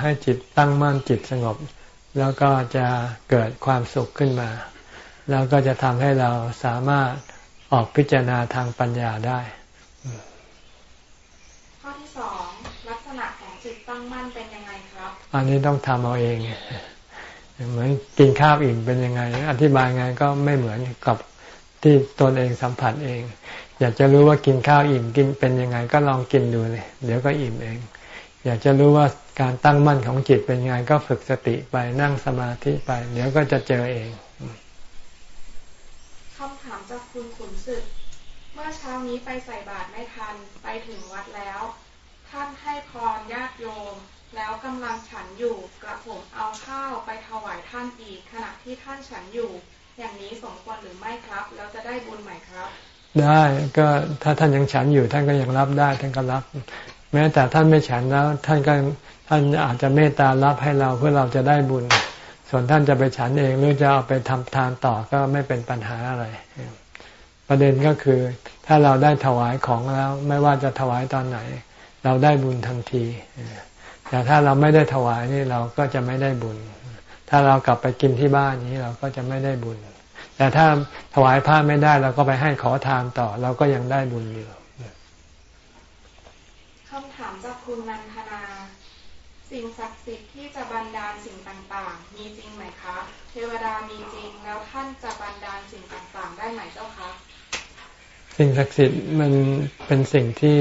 Speaker 1: ให้จิตตั้งมั่นจิตสงบ แล้วก็จะเกิดความสุขขึ้นมา แล้วก็จะทำให้เราสามารถออกพิจารณาทางปัญญาได้
Speaker 4: สองลักษณะของจิตตั้งมั่นเป็นยังไงครับ
Speaker 1: อันนี้ต้องทำเอาเองเหมือนกินข้าวอิ่มเป็นยังไง อธิบายไงก็ไม่เหมือนกับที่ตนเองสัมผัสเอง อยากจะรู้ว่ากินข้าวอิ่มกินเป็นยังไง ก็ลองกินดูเลยเดี๋ยวก็อิ่มเอง อยากจะรู้ว่าการตั้งมั่นของจิตเป็นยังไง ก็ฝึกสติไปนั่งสมาธิไป เดี๋ยวก็จะเจอเอง
Speaker 4: คำถามจากคุณขุนศึก เมื่อเช้านี้ไปใส่บาตรไม่ทันไปถึงวัดแล้ว ท่านให้พรญาติโยม แล้วกำลังฉันอยู่กระผมเอาข้าวไปถวายท่านอีก ขณะที่ท่านฉันอยู่ อย่างนี้สมควรหรือไม่ครับ แล้วจะได้บุญไหมครับ
Speaker 1: ได้ก็ถ้าท่านยังฉันอยู่ท่านก็ยังรับได้ท่านก็รับ แม้แต่ท่านไม่ฉันแล้ว ท่านก็ท่านอาจจะเมตตารับให้เราเพื่อเราจะได้บุญ ส่วนท่านจะไปฉันเองหรือจะเอาไปทำทานต่อก็ไม่เป็นปัญหาอะไรประเด็นก็คือถ้าเราได้ถวายของแล้ว ไม่ว่าจะถวายตอนไหน เราได้บุญทันที แต่ถ้าเราไม่ได้ถวายนี่เราก็จะไม่ได้บุญ ถ้าเรากลับไปกินที่บ้านนี้เราก็จะไม่ได้บุญ แต่ถ้าถวายผ้าไม่ได้เราก็ไปให้ขอทานต่อ เราก็ยังได้บุญอยู่
Speaker 4: คำถามจากคุณนันทนา สิ่งศักดิ์สิทธิ์ที่จะบันดาลสิ่งต่างๆ มีจริงไหมคะ เทวดามีจริงแล้วท่านจะบันดาลสิ่งต่างๆ ได้ไหมเจ้าคะ
Speaker 1: สิ่งศักดิ์สิทธิ์มันเป็นสิ่งที่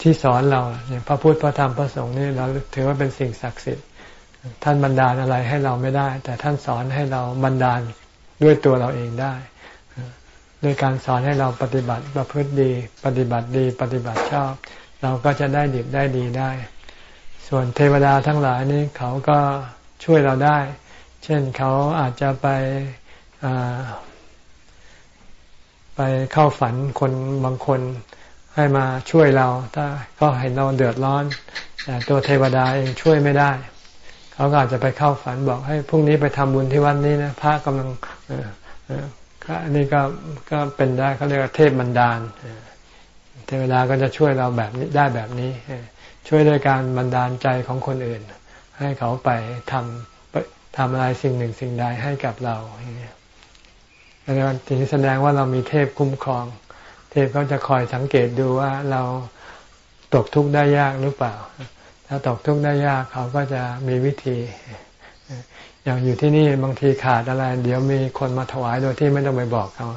Speaker 1: ที่สอนเราอย่างพระพุทธพระธรรมพระสงฆ์นี่เราถือว่าเป็นสิ่งศักดิ์สิทธิ์ท่านบันดาลอะไรให้เราไม่ได้ แต่ท่านสอนให้เราบันดาลด้วยตัวเราเองได้ด้วยการสอนให้เราปฏิบัติประพฤติดี ปฏิบัติดี ปฏิบัติชอบ เราก็จะได้ดีได้ดีได้ ส่วนเทวดาทั้งหลายนี่เขาก็ช่วยเราได้ เช่นเขาอาจจะไป ไปเข้าฝันคนบางคนให้มาช่วยเรา ถ้าก็เห็นเราเดือดร้อน แต่ตัวเทวดาเองช่วยไม่ได้ เขาก็อาจจะไปเข้าฝันบอกให้พรุ่งนี้ไปทำบุญที่วัดนี้นะพระกำลังอันนี้ก็ก็เป็นได้เขาเรียกว่าเทพบันดาลเทวดาก็จะช่วยเราแบบนี้ได้แบบนี้ ช่วยด้วยการบันดาลใจของคนอื่น ให้เขาไปทำทำอะไรสิ่งหนึ่งสิ่งใดให้กับเราอย่างนี้ ถึงแสดงว่าเรามีเทพคุ้มครอง เทพเขาจะคอยสังเกตดูว่าเราตกทุกข์ได้ยากหรือเปล่า ถ้าตกทุกข์ได้ยากเขาก็จะมีวิธี อย่างอยู่ที่นี่บางทีขาดอะไร เดี๋ยวมีคนมาถวายโดยที่ไม่ต้องไปบอกเขา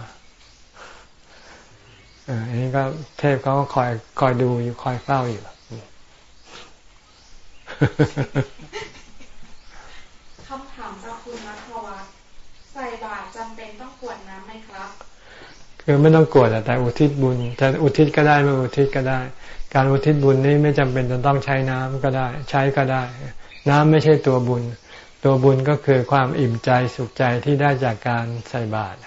Speaker 1: อันนี้ก็เทพเขาก็คอยคอยดูอยู่คอยเฝ้าอยู่
Speaker 4: คำถามจากคุณนัทวัฒน์ใส่บาตรจำเป็นต้องกวดน้ำไหมครับ
Speaker 1: คือไม่ต้องกวดแต่อุทิศบุญจะอุทิศก็ได้ไม่อุทิศก็ได้ การอุทิศบุญนี้ไม่จำเป็นจะต้องใช้น้ำก็ได้ ใช้ก็ได้ น้ำไม่ใช่ตัวบุญ ตัวบุญก็คือความอิ่มใจสุขใจที่ได้จากการใส่บาตร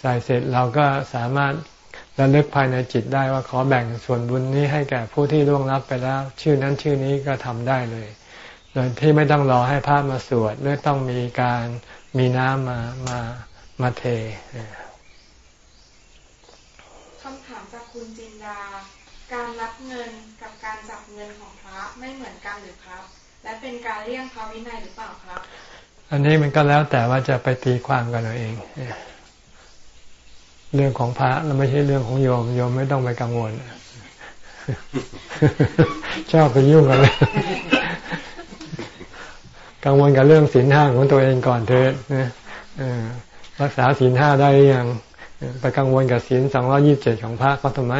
Speaker 1: ใส่เสร็จเราก็สามารถระลึกภายในจิตได้ว่าขอแบ่งส่วนบุญนี้ให้แก่ผู้ที่ล่วงลับไปแล้ว ชื่อนั้นชื่อนี้ก็ทำได้เลยโดยที่ไม่ต้องรอให้พระมาสวดหรือต้องมีการมีน้ำมามามาเท
Speaker 4: คำถามจา การรับเงินกับการจับเงินของพระระไม่เหมือนกันหรือครับ และเป็นการเลี่ยงพระวินัยหรือเปล่าครับ
Speaker 1: อันนี้มันก็แล้วแต่ว่าจะไปตีความกันเอาเอง เรื่องของพระเราไม่ใช่เรื่องของโยมโยมไม่ต้องไปกังวลชอบไปยุ่งกันเลยกังวลกับเรื่องศีลห้าของตัวเองก่อนเถิดนะรักษาศีลห้าได้ยังไปกังวลกับศีลสองร้อยี่บเจ็ดของพระก็ทำไม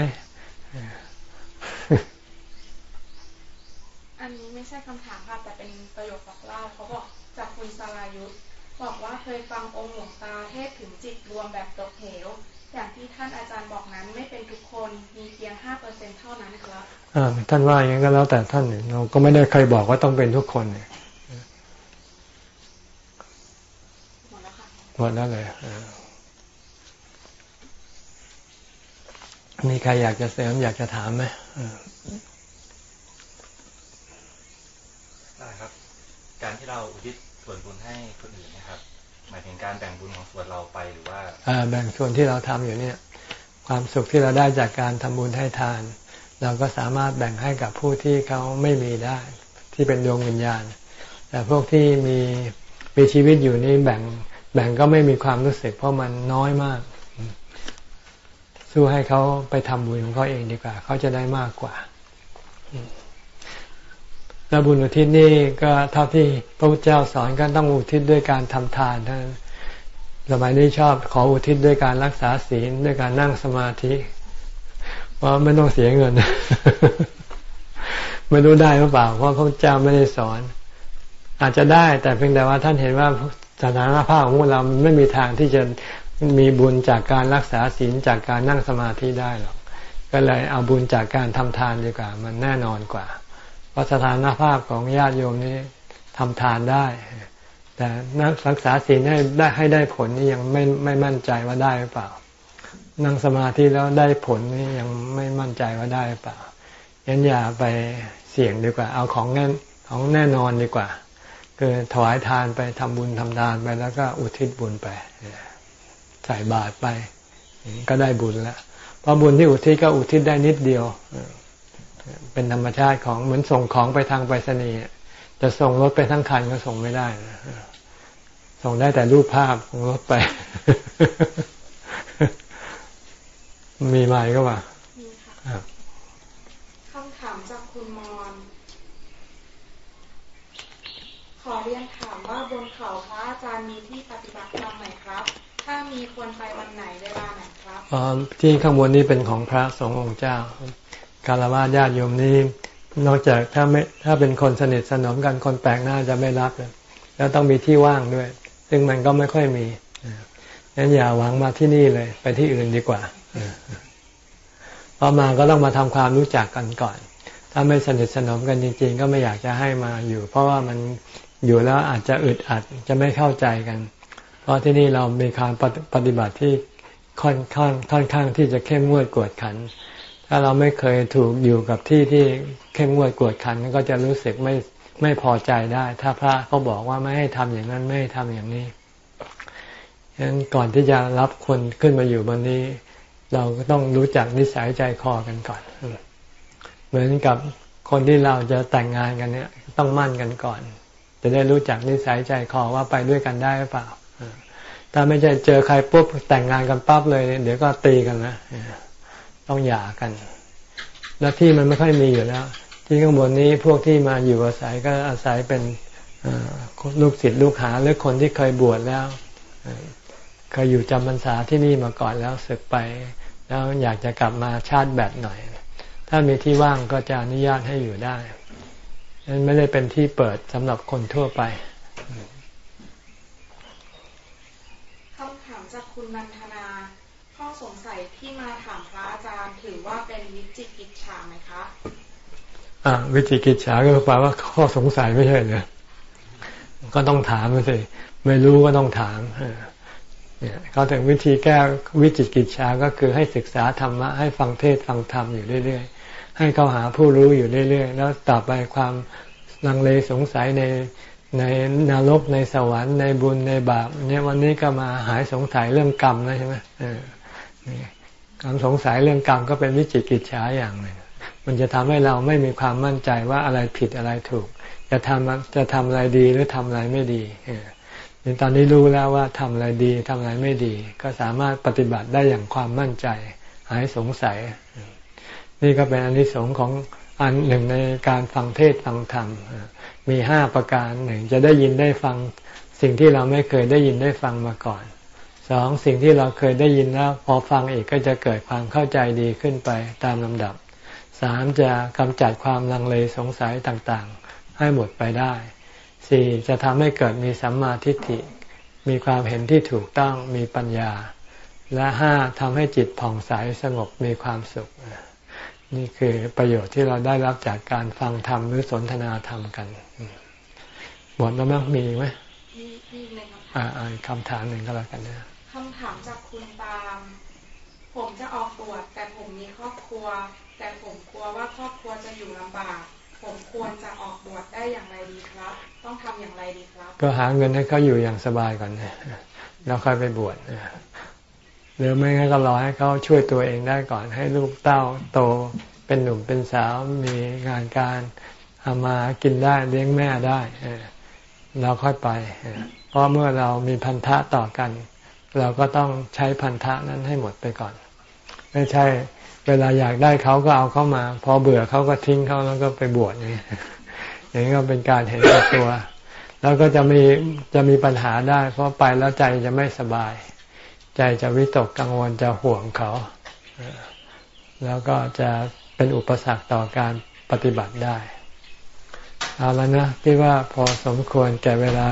Speaker 4: ท่าน
Speaker 1: ว่าอย่างนั้นก็แล้วแต่ท่านเราก็ไม่ได้ใครบอกว่าต้องเป็นทุกคนเนี่ยหมดแล้วค่ะหมดแล้วเลยมีใครอยากจะเสริมอยากจะถามไหม
Speaker 5: ได้ครับ การที่เราอุทิศส่วนบุญให้คนอื่นนะครับ หมายถึงการแบ่งบุญของส่วนเราไปหรือว่า
Speaker 1: แบ่งส่วนที่เราทำอยู่เนี่ย ความสุขที่เราได้จากการทำบุญให้ทาน เราก็สามารถแบ่งให้กับผู้ที่เขาไม่มีได้ ที่เป็นดวงวิญญาณ แต่พวกที่มีมีชีวิตอยู่นี่แบ่ง แบ่งก็ไม่มีความรู้สึก เพราะมันน้อยมาก สู้ให้เขาไปทำบุญของเขาเองดีกว่า เขาจะได้มากกว่าแล้วบุญอุทิศนี่ก็เท่าที่พระพุทธเจ้าสอนก็ต้องอุทิศด้วยการทำทานท่านสมัยนี้ชอบขออุทิศด้วยการรักษาศีลด้วยการนั่งสมาธิ เพราไม่ต้องเสียเงิน ไม่รู้ได้หรือเปล่า เพราะพระเจ้าไม่ได้สอน อาจจะได้ แต่เพียงแต่ว่าท่านเห็นว่าสถานภาพของเราไม่มีทางที่จะมีบุญจากการรักษาศีลจากการนั่งสมาธิได้หรอก ก็เลยเอาบุญจากการทำทานดีกว่า มันแน่นอนกว่า เพราะสถานภาพของญาติโยมนี้ทำทานได้ แต่นักรักษาศีลให้ได้ให้ได้ผลนี่ยังไม่ไม่มั่นใจว่าได้หรือเปล่า นั่งสมาธิแล้วได้ผลนี่ยังไม่มั่นใจว่าได้เปล่ายันอย่าไปเสี่ยงดีกว่า เอาของแน่ของแน่นอนดีกว่า คือถวายทานไปทำบุญทำทานไปแล้วก็อุทิศบุญไปใส่บาตรไป ก็ได้บุญแล้วเพราะบุญที่อุทิศก็อุทิศได้นิดเดียวเป็นธรรมชาติของเหมือนส่งของไปทางไปรษณีย์จะส่งรถไปทั้งคันก็ส่งไม่ได้ ส่งได้แต่รูปภาพของรถไป มีไหมก็ว่า
Speaker 4: คำถามจากคุณมอนขอเรียนถามว่าบนเขาพระอาจารย์มีที่ปฏิบัติธรรมไหมครับ ถ้ามีควรไปวันไหนเวลาไหนครับอ๋อ
Speaker 1: ที่ข้างบนนี้เป็นของพระสงฆ์องค์เจ้า การวาญาติโยมนี้นอกจากถ้าไม่ถ้าเป็นคนสนิทสนมกันคนแปลกหน้าจะไม่รับแล้วต้องมีที่ว่างด้วย ซึ่งมันก็ไม่ค่อยมีงั้นอย่าหวังมาที่นี่เลย ไปที่อื่นดีกว่า พอมาก็ต้องมาทำความรู้จักกันก่อน ถ้าไม่สนิทสนมกันจริง ๆ ก็ไม่อยากจะให้มาอยู่ เพราะว่ามันอยู่แล้วอาจจะอึดอัดจะไม่เข้าใจกัน เพราะที่นี่เรามีการปฏิบัติที่ค่อนข้างค่อนข้างที่จะเข้มงวดกวดขัน ถ้าเราไม่เคยถูกอยู่กับที่ที่เข้มงวดกวดขันก็จะรู้สึกไม่ไม่พอใจได้ ถ้าพระเขาบอกว่าไม่ให้ทำอย่างนั้นไม่ให้ทำอย่างนี้ฉะนั้นก่อนที่จะรับคนขึ้นมาอยู่บนนี้ เราก็ต้องรู้จักนิสัยใจคอกันก่อน เหมือนกับคนที่เราจะแต่งงานกันเนี่ย ต้องมั่นกันก่อน จะได้รู้จักนิสัยใจคอว่าไปด้วยกันได้หรือเปล่าถ้าไม่ใช่เจอใครปุ๊บแต่งงานกันปั๊บเลย เดี๋ยวก็ตีกันนะต้องหย่ากัน แล้วที่มันไม่ค่อยมีอยู่แล้ว ที่ข้างบนนี้พวกที่มาอยู่อาศัยก็อาศัยเป็นลูกศิษย์ลูกหาหรือคนที่เคยบวชแล้วเคยอยู่จำพรรษาที่นี่มาก่อนแล้วศึกไป แล้วอยากจะกลับมาชาติแบบหน่อย ถ้ามีที่ว่างก็จะอนุญาตให้อยู่ได้นั้นไม่ได้เป็นที่เปิดสำหรับคนทั่วไป
Speaker 4: คุณนันทนา ข้อสงสัยที่มาถามพระอาจารย์ถือว่าเป็นวิจิกิจฉาไหมคะ
Speaker 1: อ่าวิจิกิจฉาก็แปลว่าข้อสงสัยไม่ใช่เหรอก็ต้องถามสิไม่รู้ก็ต้องถามเนี่ย เขาถึงวิธีแก้วิจิกิจฉาก็คือให้ศึกษาธรรมะให้ฟังเทศฟังธรรมอยู่เรื่อย ๆ ให้เขาหาผู้รู้อยู่เรื่อย ๆ แล้วต่อไปความลังเลสงสัยในในนรกในสวรรค์ในบุญในบาปเนี่ยวันนี้ก็มาหายสงสัยเรื่องกรรมแล้วใช่ไหมความสงสัยเรื่องกรรมก็เป็นวิจิกิจฉาอย่างหนึ่งมันจะทำให้เราไม่มีความมั่นใจว่าอะไรผิดอะไรถูก จะทำจะทำอะไรดีหรือทำอะไรไม่ดี ตอนนี้รู้แล้วว่าทำอะไรดีทำอะไรไม่ดี ก็สามารถปฏิบัติได้อย่างความมั่นใจ หายสงสัย นี่ก็เป็นอนนิสงส์ของอันหนึ่งในการฟังเทศฟังธรรม มีห้าประการหนึ่งจะได้ยินได้ฟังสิ่งที่เราไม่เคยได้ยินได้ฟังมาก่อนสองสิ่งที่เราเคยได้ยินแล้วพอฟังอีกก็จะเกิดความเข้าใจดีขึ้นไปตามลำดับสามจะกำจัดความลังเลสงสัยต่างๆ ให้หมดไปได้ สี่จะทำให้เกิดมีสัมมาทิฏฐิ มีความเห็นที่ถูกต้องมีปัญญา และห้าทำให้จิตผ่องใสสงบมีความสุข นี่คือประโยชน์ที่เราได้รับจากการฟังธรรมหรือสนทนาธรรมกันหมดแล้วมั้งมีไหม
Speaker 4: มีมีหนึ่ง
Speaker 1: คำถามหนึ่งก็แล้วกันนะ
Speaker 4: คำถามจากคุณตามผมจะออกบวชแต่ผมมีครอบครัว แต่ผมกลัวว่าครอบครัวจะอยู่ลำบาก ผมควรจะออกบวชได้อย่างไรดีครับ ต้องทำอย่างไรดีครับ
Speaker 1: ก็หาเงินให้เขาอยู่อย่างสบายก่อนแล้วค่อยไปบวชหรือไม่งั้นก็รอให้เขาช่วยตัวเองได้ก่อน ให้ลูกเต้าโตเป็นหนุ่มเป็นสาวมีงานการทำมากินได้เลี้ยงแม่ได้เราค่อยไป เพราะเมื่อเรามีพันธะต่อกัน เราก็ต้องใช้พันธะนั้นให้หมดไปก่อน ไม่ใช่ เวลาอยากได้เขาก็เอาเข้ามา พอเบื่อเขาก็ทิ้งเขาแล้วก็ไปบวชอย่างนี้ อย่างนี้ก็เป็นการเห็นตัว แล้วก็จะมีจะมีปัญหาได้ เพราะไปแล้วใจจะไม่สบาย ใจจะวิตกกังวลจะห่วงเขา แล้วก็จะเป็นอุปสรรคต่อการปฏิบัติได้ เอาแล้วนะที่ว่าพอสมควรแก่เวลา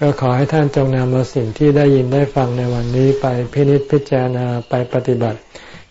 Speaker 1: ก็ขอให้ท่านจงนำเอาสิ่งที่ได้ยินได้ฟังในวันนี้ไปพินิจพิจารณาไปปฏิบัติ